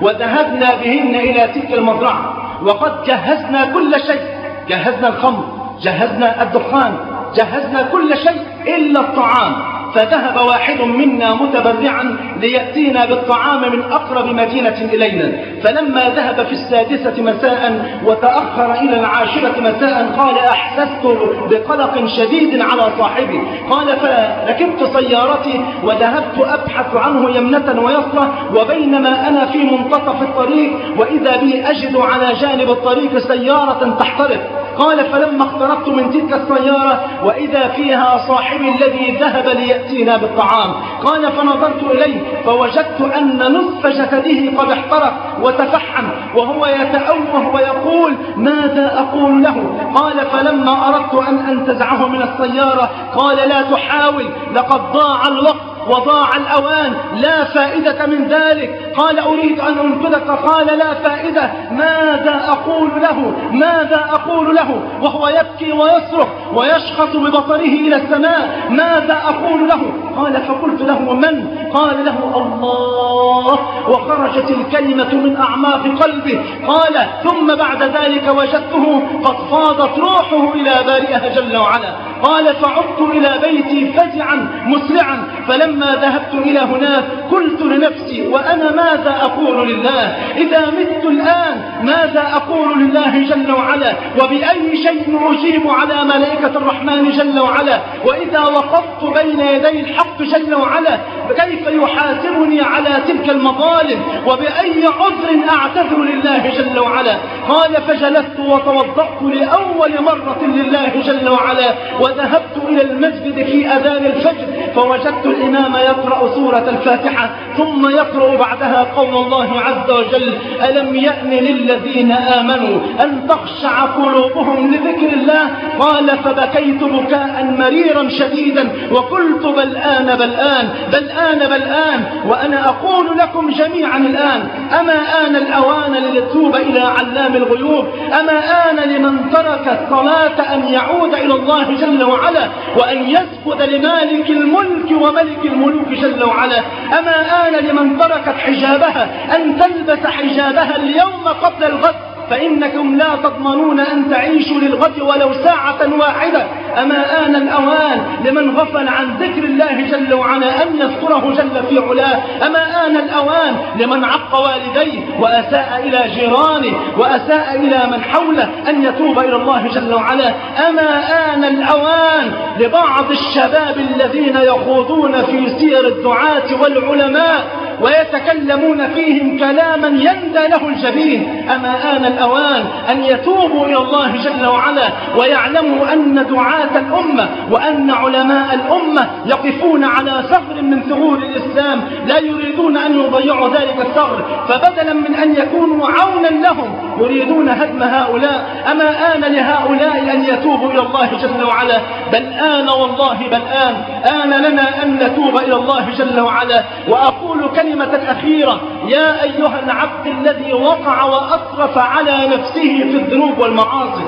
وذهبنا بهن إلى تلك المزرعة. وقد جهزنا كل شيء. جهزنا الخمر جهزنا الدخان جهزنا كل شيء إلا الطعام. فذهب واحد منا متبرعا ليأتينا بالطعام من أقرب مدينة إلينا. فلما ذهب في السادسة مساء وتأخر إلى العاشرة مساء قال أحسست بقلق شديد على صاحبي. قال فركبت سيارتي وذهبت أبحث عنه يمنة ويسرى وبينما أنا في منتصف الطريق وإذا بي أجد على جانب الطريق سيارة تحترق. قال فلما اقتربت من تلك السيارة وإذا فيها صاحبي الذي ذهب ليأتينا بالطعام. قال فنظرت إليه فوجدت أن نصف جسده قد احترق وتفحم وهو يتأوه ويقول ماذا أقول له؟ قال فلما أردت أن أنتزعه من السيارة قال لا تحاول لقد ضاع الوقت وضاع الأوان لا فائدة من ذلك. قال أريد أن أنقذك. قال لا فائدة. ماذا أقول له؟ ماذا أقول له؟ وهو يبكي ويصرخ ويشخص ببصره إلى السماء. ماذا أقول له؟ قال فقلت له من؟ قال له الله. وخرجت الكلمة من أعماق قلبه. قال ثم بعد ذلك وجدته قد فاضت روحه إلى بارئها جل وعلا. قال فعدت إلى بيتي فزعا مسرعا فلما ذهبت إلى هناك قلت لنفسي وأنا ماذا أقول لله؟ إذا مت الآن ماذا أقول لله جل وعلا؟ وبأي شيء أجيب على ملائكة الرحمن جل وعلا؟ وإذا وقفت بين يدي الحق جل وعلا كيف يحاسبني على تلك المظالم؟ وبأي عذر أعتذر لله جل وعلا؟ قال فجلست وتوضأت لأول مرة لله جل وعلا وذهبت إلى المسجد في أذان الفجر فوجدت الإمام يقرأ سورة الفاتحة ثم يقرأ بعدها قول الله عز وجل. ألم يأن للذين آمنوا أن تخشع قلوبهم لذكر الله؟ قال فبكيت بكاء مريرا شديدا وقلت بل آن بل آن بل آن بل آن وأنا أقول لكم جميعا الآن أما آن الأوان للتوب إلى علام الغيوب؟ أما آن لمن ترك الصلاة أن يعود إلى الله جل وعلا وأن يسجد لمالك الملك وملك الملوك جل وعلا. أما آن لمن تركت حجابها أن تلبس حجابها اليوم قبل الغد. فإنكم لا تضمنون أن تعيشوا للغد ولو ساعة واحدة. أما آن الأوان لمن غفل عن ذكر الله جل وعلا أن يذكره جل في علاه. أما آن الأوان لمن عق والديه وأساء إلى جيرانه وأساء إلى من حوله أن يتوب إلى الله جل وعلا. أما آن الأوان لبعض الشباب الذين يخوضون في سير الدعاة والعلماء ويتكلمون فيهم كلاما يندى له الجبين أما آن الأوان أن يتوبوا إلى الله جل وعلا ويعلموا أن دعاة الأمة وأن علماء الأمة يقفون على ثغر من ثغور الإسلام لا يريدون أن يضيعوا ذلك الثغر فبدلا من أن يكونوا عونا لهم يريدون هدم هؤلاء. أما آن لهؤلاء أن يتوبوا إلى الله جل وعلا؟ بل آن والله بل آن. آن لنا أن نتوب إلى الله جل وعلا. وأقول كلمة أخيرة. يا أيها العبد الذي وقع وأسرف على نفسه في الذنوب والمعاصي.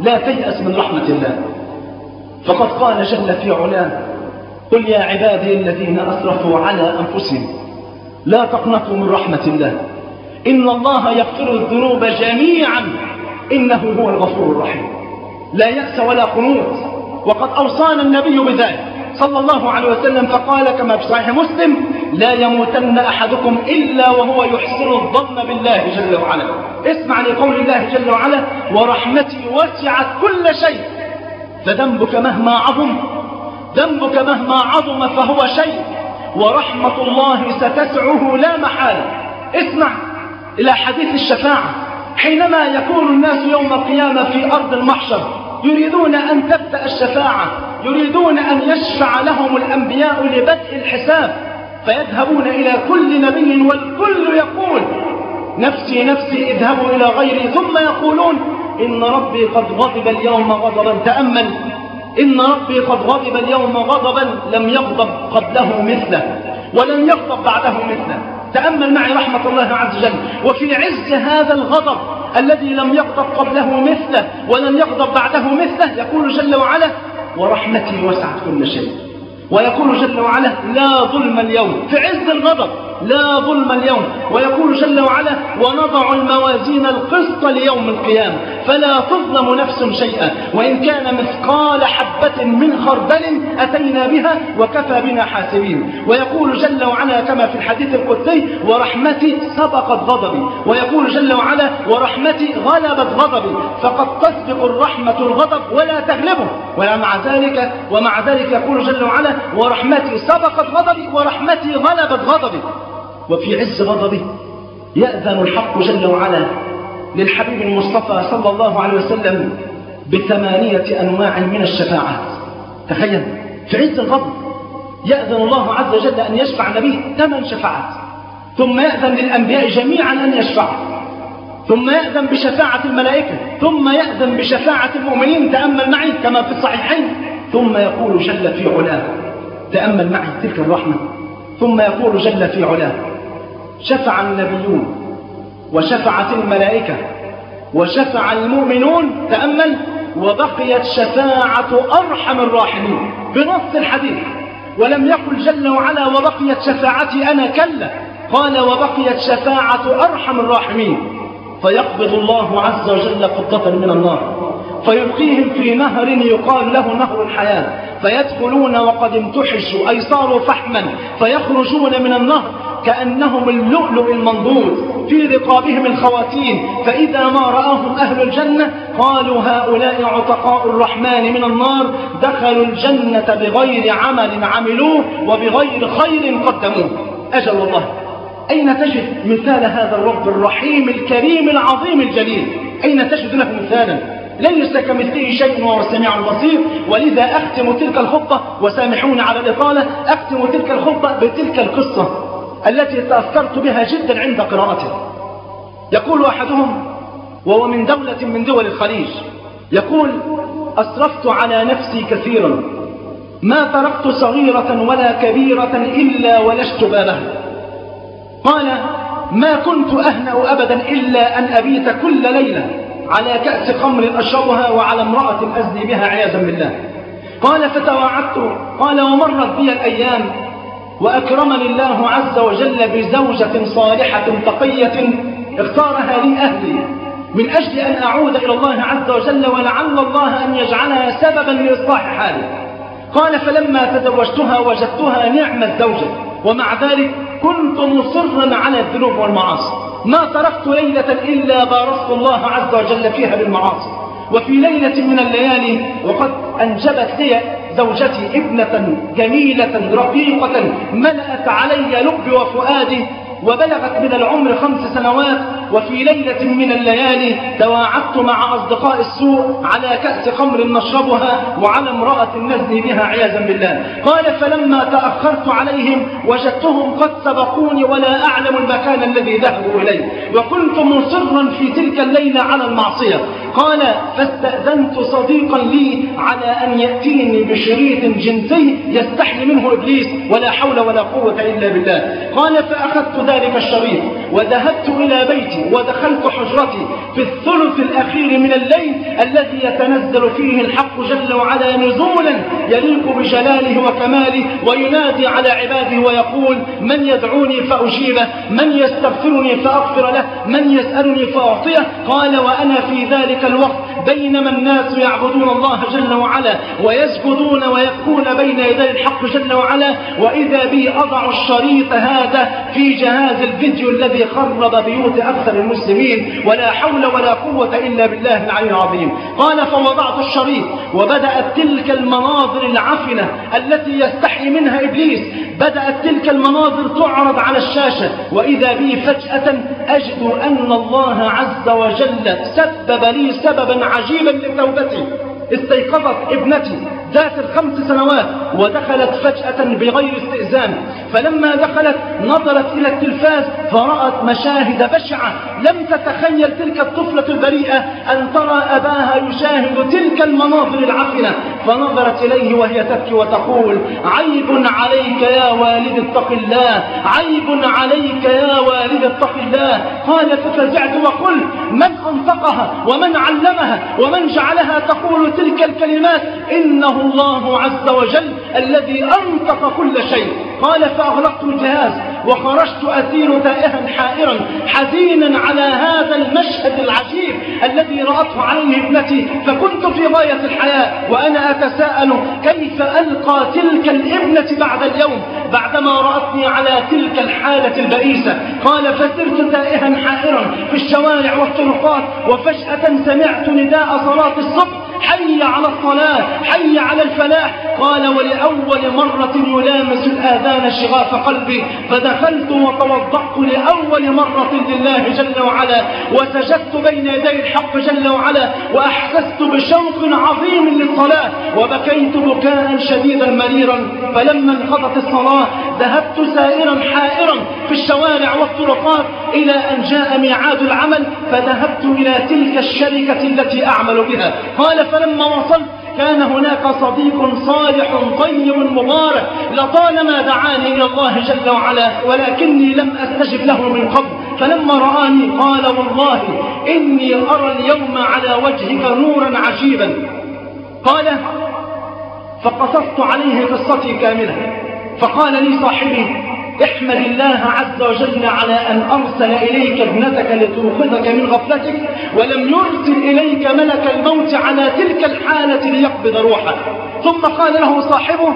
لا تيأس من رحمة الله. فقد قال جل في علاه قل يا عبادي الذين أسرفوا على أنفسهم لا تقنطوا من رحمة الله. إن الله يغفر الذنوب جميعا. إنه هو الغفور الرحيم. لا يأس ولا قنوط. وقد أوصانا النبي بذلك. صلى الله عليه وسلم فقال كما في صحيح مسلم لا يموتن أحدكم إلا وهو يحسن الظن بالله جل وعلا. اسمع لقول الله جل وعلا ورحمتي وسعت كل شيء فذنبك مهما عظم ذنبك مهما عظم فهو شيء ورحمة الله ستسعه لا محالة اسمع إلى حديث الشفاعة حينما يكون الناس يوم القيامة في أرض المحشر يريدون أن تبدأ الشفاعة يريدون أن يشفع لهم الأنبياء لبدء الحساب فيذهبون إلى كل نبي والكل يقول نفسي نفسي اذهبوا إلى غيري. ثم يقولون إن ربي قد غضب اليوم غضبا. تأمل إن ربي قد غضب اليوم غضبا. لم يغضب قبله مثله ولن يغضب بعده مثله. تأمل معي رحمة الله عز وجل. وفي عز هذا الغضب الذي لم يغضب قبله مثله ولم يغضب بعده مثله يقول جل وعلا ورحمتي وسعت كل شيء. ويقول جل وعلا لا ظلم اليوم. في عز الغضب لا ظلم اليوم. ويقول جل وعلا ونضع الموازين القسط ليوم القيامة فلا تظلم نفس شيئا. وإن كان مثقال حبة من خردل أتينا بها وكفى بنا حاسبين. ويقول جل وعلا كما في الحديث القدسي ورحمتي سبقت غضبي. ويقول جل وعلا ورحمتي غلبت غضبي. فقد تسبق الرحمة الغضب ولا تغلبه. ومع ذلك ومع ذلك يقول جل وعلا ورحمتي سبقت غضبي ورحمتي غلبت غضبي. وفي عز غضبه يأذن الحق جل وعلا للحبيب المصطفى صلى الله عليه وسلم بثمانية أنواع من الشفاعات تخيل في عز الغضب يأذن الله عز وجل أن يشفع النبي ثمان شفاعات. ثم يأذن للأنبياء جميعا أن يشفعوا ثم يأذن بشفاعة الملائكة. ثم يأذن بشفاعة المؤمنين تأمل معي كما في الصحيحين. ثم يقول جل في علاه تأمل معي تلك الرحمة. ثم يقول جل في علاه شفع النبيون وشفعت الملائكة وشفع المؤمنون تأمل وبقيت شفاعة أرحم الراحمين بنص الحديث. ولم يقل جل وعلا وبقيت شفاعتي أنا كلا قال وبقيت شفاعة أرحم الراحمين. فيقبض الله عز وجل قبضة من النار فيلقيهم في نهر يقال له نهر الحياة. فيدخلون وقد امتحشوا أي صاروا فحما فيخرجون من النهر. كأنهم اللؤلؤ المنضود في رقابهم الخواتيم. فإذا ما رآهم أهل الجنة قالوا هؤلاء عتقاء الرحمن من النار دخلوا الجنة بغير عمل عملوه وبغير خير قدموه. أجل الله. أين تجد مثال هذا الرب الرحيم الكريم العظيم الجليل؟ أين تجد له مثالا؟ ليس كمثله شيء وهو السميع البصير. ولذا أختم تلك الخطة وسامحون على الإطالة أختم تلك الخطة بتلك القصة. التي تأثرت بها جدا عند قراءتها يقول أحدهم وهو من دولة من دول الخليج يقول أسرفت على نفسي كثيرا ما تركت صغيرة ولا كبيرة إلا ولشت بابها قال ما كنت أهنأ أبدا إلا أن أبيت كل ليلة على كأس خمر أشربها وعلى امرأة أزني بها عياذا بالله. قال فتواعدت قال ومرت بي الأيام وأكرمني الله عز وجل بزوجة صالحة تقية اختارها لي أهلي من أجل أن أعود إلى الله عز وجل ولعل الله أن يجعلها سببا لإصلاح حالي. قال فلما تزوجتها وجدتها نعم الزوجة ومع ذلك كنت مصرا على الذنوب والمعاصي. ما تركت ليلة إلا بارزت الله عز وجل فيها بالمعاصي. وفي ليلة من الليالي وقد أنجبت لي زوجتي ابنة جميلة رقيقة ملأت علي لبي وفؤادي وبلغت من العمر خمس سنوات وفي ليلة من الليالي تواعدت مع أصدقاء السوء على كأس خمر نشربها وعلى امرأة نزني بها عياذا بالله. قال فلما تأخرت عليهم وجدتهم قد سبقوني ولا أعلم المكان الذي ذهبوا إليه وكنت مصرا في تلك الليلة على المعصية. قال فاستأذنت صديقا لي على أن يأتيني بشريط جنسي يستحي منه إبليس ولا حول ولا قوة إلا بالله. قال فأخذت ذلك الشريط. وذهبت إلى بيتي ودخلت حجرتي في الثلث الأخير من الليل الذي يتنزل فيه الحق جل وعلا نزولا يليق بجلاله وكماله وينادي على عباده ويقول من يدعوني فأجيبه من يستغفرني فأغفر له من يسألني فأعطيه؟ قال وأنا في ذلك الوقت بينما الناس يعبدون الله جل وعلا ويسجدون ويبكون بين يدي الحق جل وعلا وإذا بي أضع الشريط هذا في جهاز الفيديو الذي خرب بيوت أكثر المسلمين ولا حول ولا قوة إلا بالله العلي العظيم. قال فوضعت الشريط وبدأت تلك المناظر العفنة التي يستحي منها إبليس. بدأت تلك المناظر تعرض على الشاشة وإذا بي فجأة أجد أن الله عز وجل سبب لي سببا عجيبا لتوبتي. استيقظت ابنتي. ذات الخمس سنوات ودخلت فجأة بغير استئذان. فلما دخلت نظرت إلى التلفاز فرأت مشاهد بشعة. لم تتخيل تلك الطفلة البريئة أن ترى أباها يشاهد تلك المناظر العفنة فنظرت إليه وهي تبكي وتقول عيب عليك يا والد اتق الله. عيب عليك يا والد اتق الله. قال ففزعت وقلت من أنطقها ومن علمها ومن جعلها تقول تلك الكلمات؟ إنه الله عز وجل الذي أنطق كل شيء. قال فأغلقت الجهاز وخرجت أسير تائها حائرا حزينا على هذا المشهد العجيب الذي رأته عليه ابنتي فكنت في غاية الحياة وأنا أتساءل كيف ألقى تلك الابنة بعد اليوم بعدما رأتني على تلك الحالة البئيسة قال فسرت تائها حائرا في الشوارع والطرقات وفجأة سمعت نداء صلاة الصبح حي على الصلاة حي على الفلاح. قال ولأول مرة يلامس الآذان شغاف قلبي فدخلت وتوضأت لأول مرة لله جل وعلا وسجدت بين يدي الحق جل وعلا وأحسست بشوق عظيم للصلاة وبكيت بكاء شديدا مريرا. فلما انقضت الصلاة ذهبت سائرا حائرا في الشوارع والطرقات إلى أن جاء ميعاد العمل فذهبت إلى تلك الشركة التي أعمل بها. قال فلما وصلت كان هناك صديق صالح طيب مبارك لطالما دعاني إلى الله جل وعلا ولكني لم أستجب له من قبل. فلما رآني قال والله إني أرى اليوم على وجهك نورا عجيبا. قال فقصصت عليه قصتي كاملة. فقال لي صاحبي احمد الله عز وجل على أن أرسل إليك ابنتك لتوقظك من غفلتك ولم يرسل إليك ملك الموت على تلك الحالة ليقبض روحك. ثم قال له صاحبه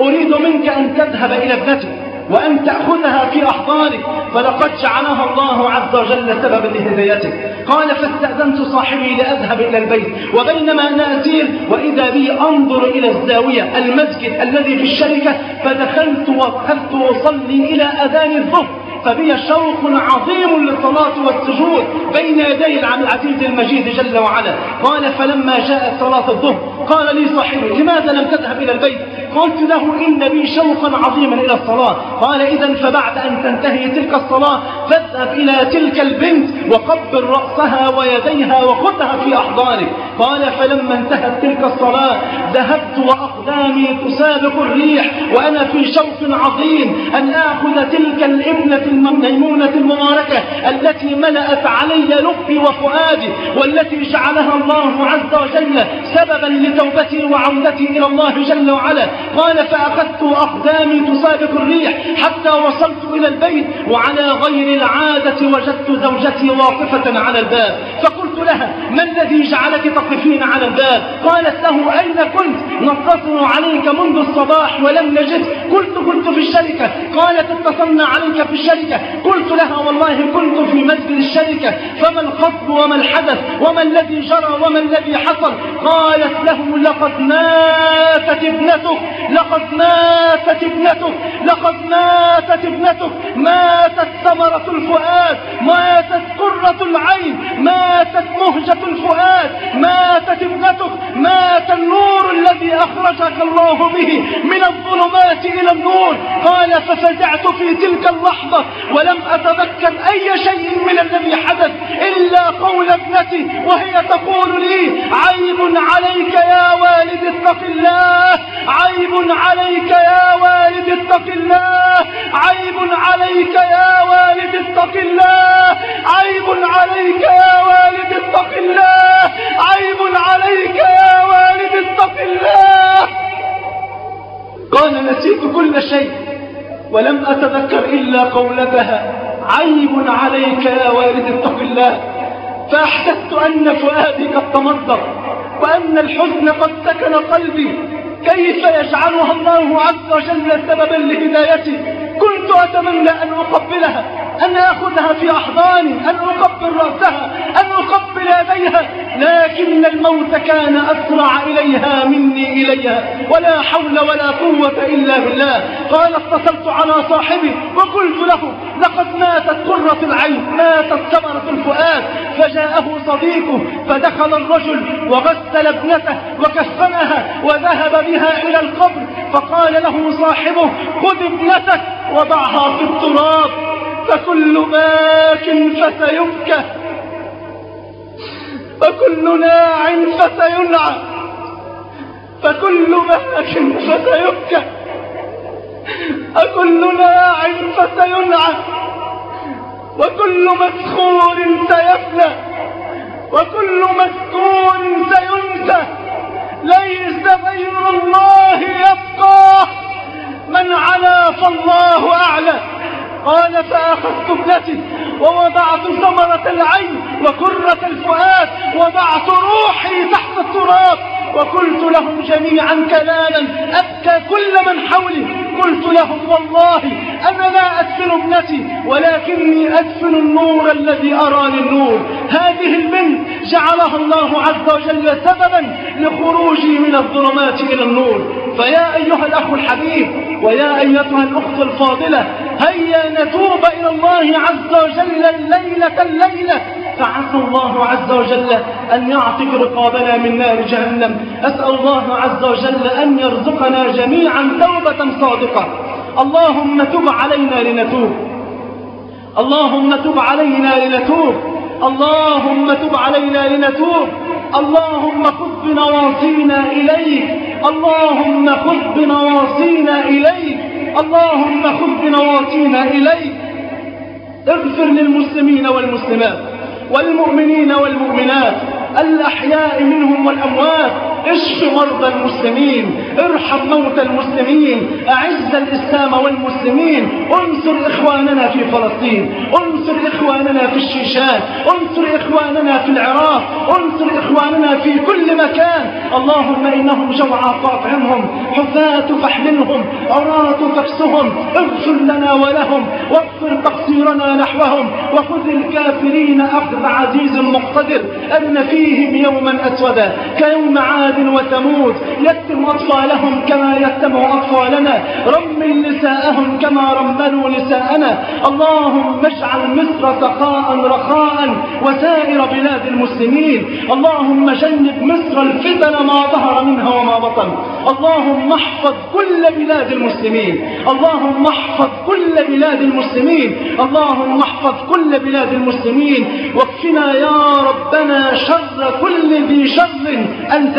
أريد منك أن تذهب إلى ابنتك وأن تأخذها في أحضانك. فلقد جعلها الله عز وجل سببا لهدايتك قال فاستأذنت صاحبي لأذهب إلى البيت. وبينما أنا أسير وإذا بي أنظر إلى الزاوية المسجد الذي في الشركة فدخلت وأخذت أصلي إلى أذان الظهر. فبي شوق عظيم للصلاة والسجود بين يدي العزيز المجيد جل وعلا. قال فلما جاءت صلاة الظهر قال لي صاحبي لماذا لم تذهب إلى البيت؟ قلت له إن بي شوقا عظيما إلى الصلاة. قال إذا فبعد أن تنتهي تلك الصلاة فاذهب إلى تلك البنت وقبل رأسها ويديها وخذها في أحضانك. قال فلما انتهت تلك الصلاة ذهبت وأقدامي تسابق الريح وأنا في شوق عظيم أن آخذ تلك الإبنة الميمونة المباركة التي ملأت علي لبي وفؤادي والتي جعلها الله عز وجل سببا لتوبتي وعودتي إلى الله جل وعلا. قال فأخذت أقدامي تسابق الريح حتى وصلت إلى البيت وعلى غير العادة وجدت زوجتي واقفة على الباب. فقلت لها ما الذي جعلك تقفين على الباب. قالت له أين كنت؟ نتصل عليك منذ الصباح ولم نجد. قلت كنت في الشركة. قالت اتصلنا عليك في الشركة. قلت لها والله كنت في مسجد الشركة. فما الخطب وما الحدث؟ وما الذي جرى وما الذي حصل؟ قالت له لقد ماتت ابنتك. لقد ماتت ابنتك. لقد ماتت ابنتك. ماتت ثمرة الفؤاد. ماتت قرة العين. ماتت مهجة الفؤاد. ماتت ابنتك مات النور الذي أخرجك الله به من الظلمات إلى النور. قال ففزعت في تلك اللحظة ولم أتذكر أي شيء من الذي حدث إلا قول ابنتي وهي تقول لي عيب عليك يا والد اتق الله عيب عليك يا والد اتق الله عيب عليك يا والد اتق الله عيب عليك يا والد اتق الله عيب عليك يا والد اتق الله. قال نسيت كل شيء ولم أتذكر إلا قولتها. عيب عليك يا والد اتق الله. فأحسست أن فؤادي قد تمزق وأن الحزن قد سكن قلبي. كيف يجعلها الله عز وجل سببا لهدايتي؟ كنت أتمنى أن أقبلها. أن أخذها في أحضاني أن أقبل رأسها أن أقبل يديها لكن الموت كان أسرع إليها مني إليها ولا حول ولا قوة إلا بالله. قال اتصلت على صاحبي وقلت له لقد ماتت قرة العين ماتت ثمرة الفؤاد. فجاءه صديقه فدخل الرجل وغسل ابنته وكفنها وذهب بها إلى القبر فقال له صاحبه خذ ابنتك وضعها في التراب. فكل باك فسيبكى وكل ناع فسينعى فكل باك فسيبكى وكل ناع فسينعى وكل مذخور سيفنى وكل مذكور سينسى ليس غير الله يبقى من علا فالله أعلى قال فأخذت ابنتي ووضعت ثمرة العين وكرة الفؤاد وضعت روحي تحت التراب وقلت لهم جميعا كلاما أبكى كل من حولي. قلت لهم والله أنا لا أدفن ابنتي ولكني أدفن النور الذي أراني النور. هذه البنت جعلها الله عز وجل سببا لخروجي من الظلمات إلى النور. فيا أيها الأخ الحبيب ويا أيتها الأخت الفاضلة هيا نتوب إلى الله عز وجل الليلة الليلة فعسى الله عز وجل أن يعتق رقابنا من نار جهنم. أسأل الله عز وجل أن يرزقنا جميعا توبة صادقة. اللهم تب علينا لنتوب. اللهم تب علينا لنتوب. اللهم تب علينا لنتوب. اللهم خذ بنواصينا إليك. اللهم خذ بنواصينا إليك. اللهم خذ بنواصينا إليك. اغفر للمسلمين والمسلمات والمؤمنين والمؤمنات الأحياء منهم والأموات. اشف مرضى المسلمين ارحم موتى المسلمين أعز الإسلام والمسلمين انصر إخواننا في فلسطين انصر إخواننا في الشيشان انصر إخواننا في العراق انصر إخواننا في كل مكان. اللهم إنهم جوعى فاطعمهم حفاة فاحملهم عراة فاكسهم اغفر لنا ولهم واغفر تقصيرنا نحوهم وخذ الكافرين أخذ عزيز مقتدر أن فيهم يوما أسودا كيوم عاد وثمود يتم أطفالهم كما يتم أطفالنا. رمل نساءهم كما رملوا نساءنا. اللهم اجعل مصر سخاء رخاء وسائر بلاد المسلمين. اللهم جنب مصر الفتن ما ظهر منها وما بطن. اللهم احفظ كل بلاد المسلمين. اللهم احفظ كل بلاد المسلمين. اللهم احفظ كل بلاد المسلمين. واكفنا يا ربنا شر كل ذي شر. أنت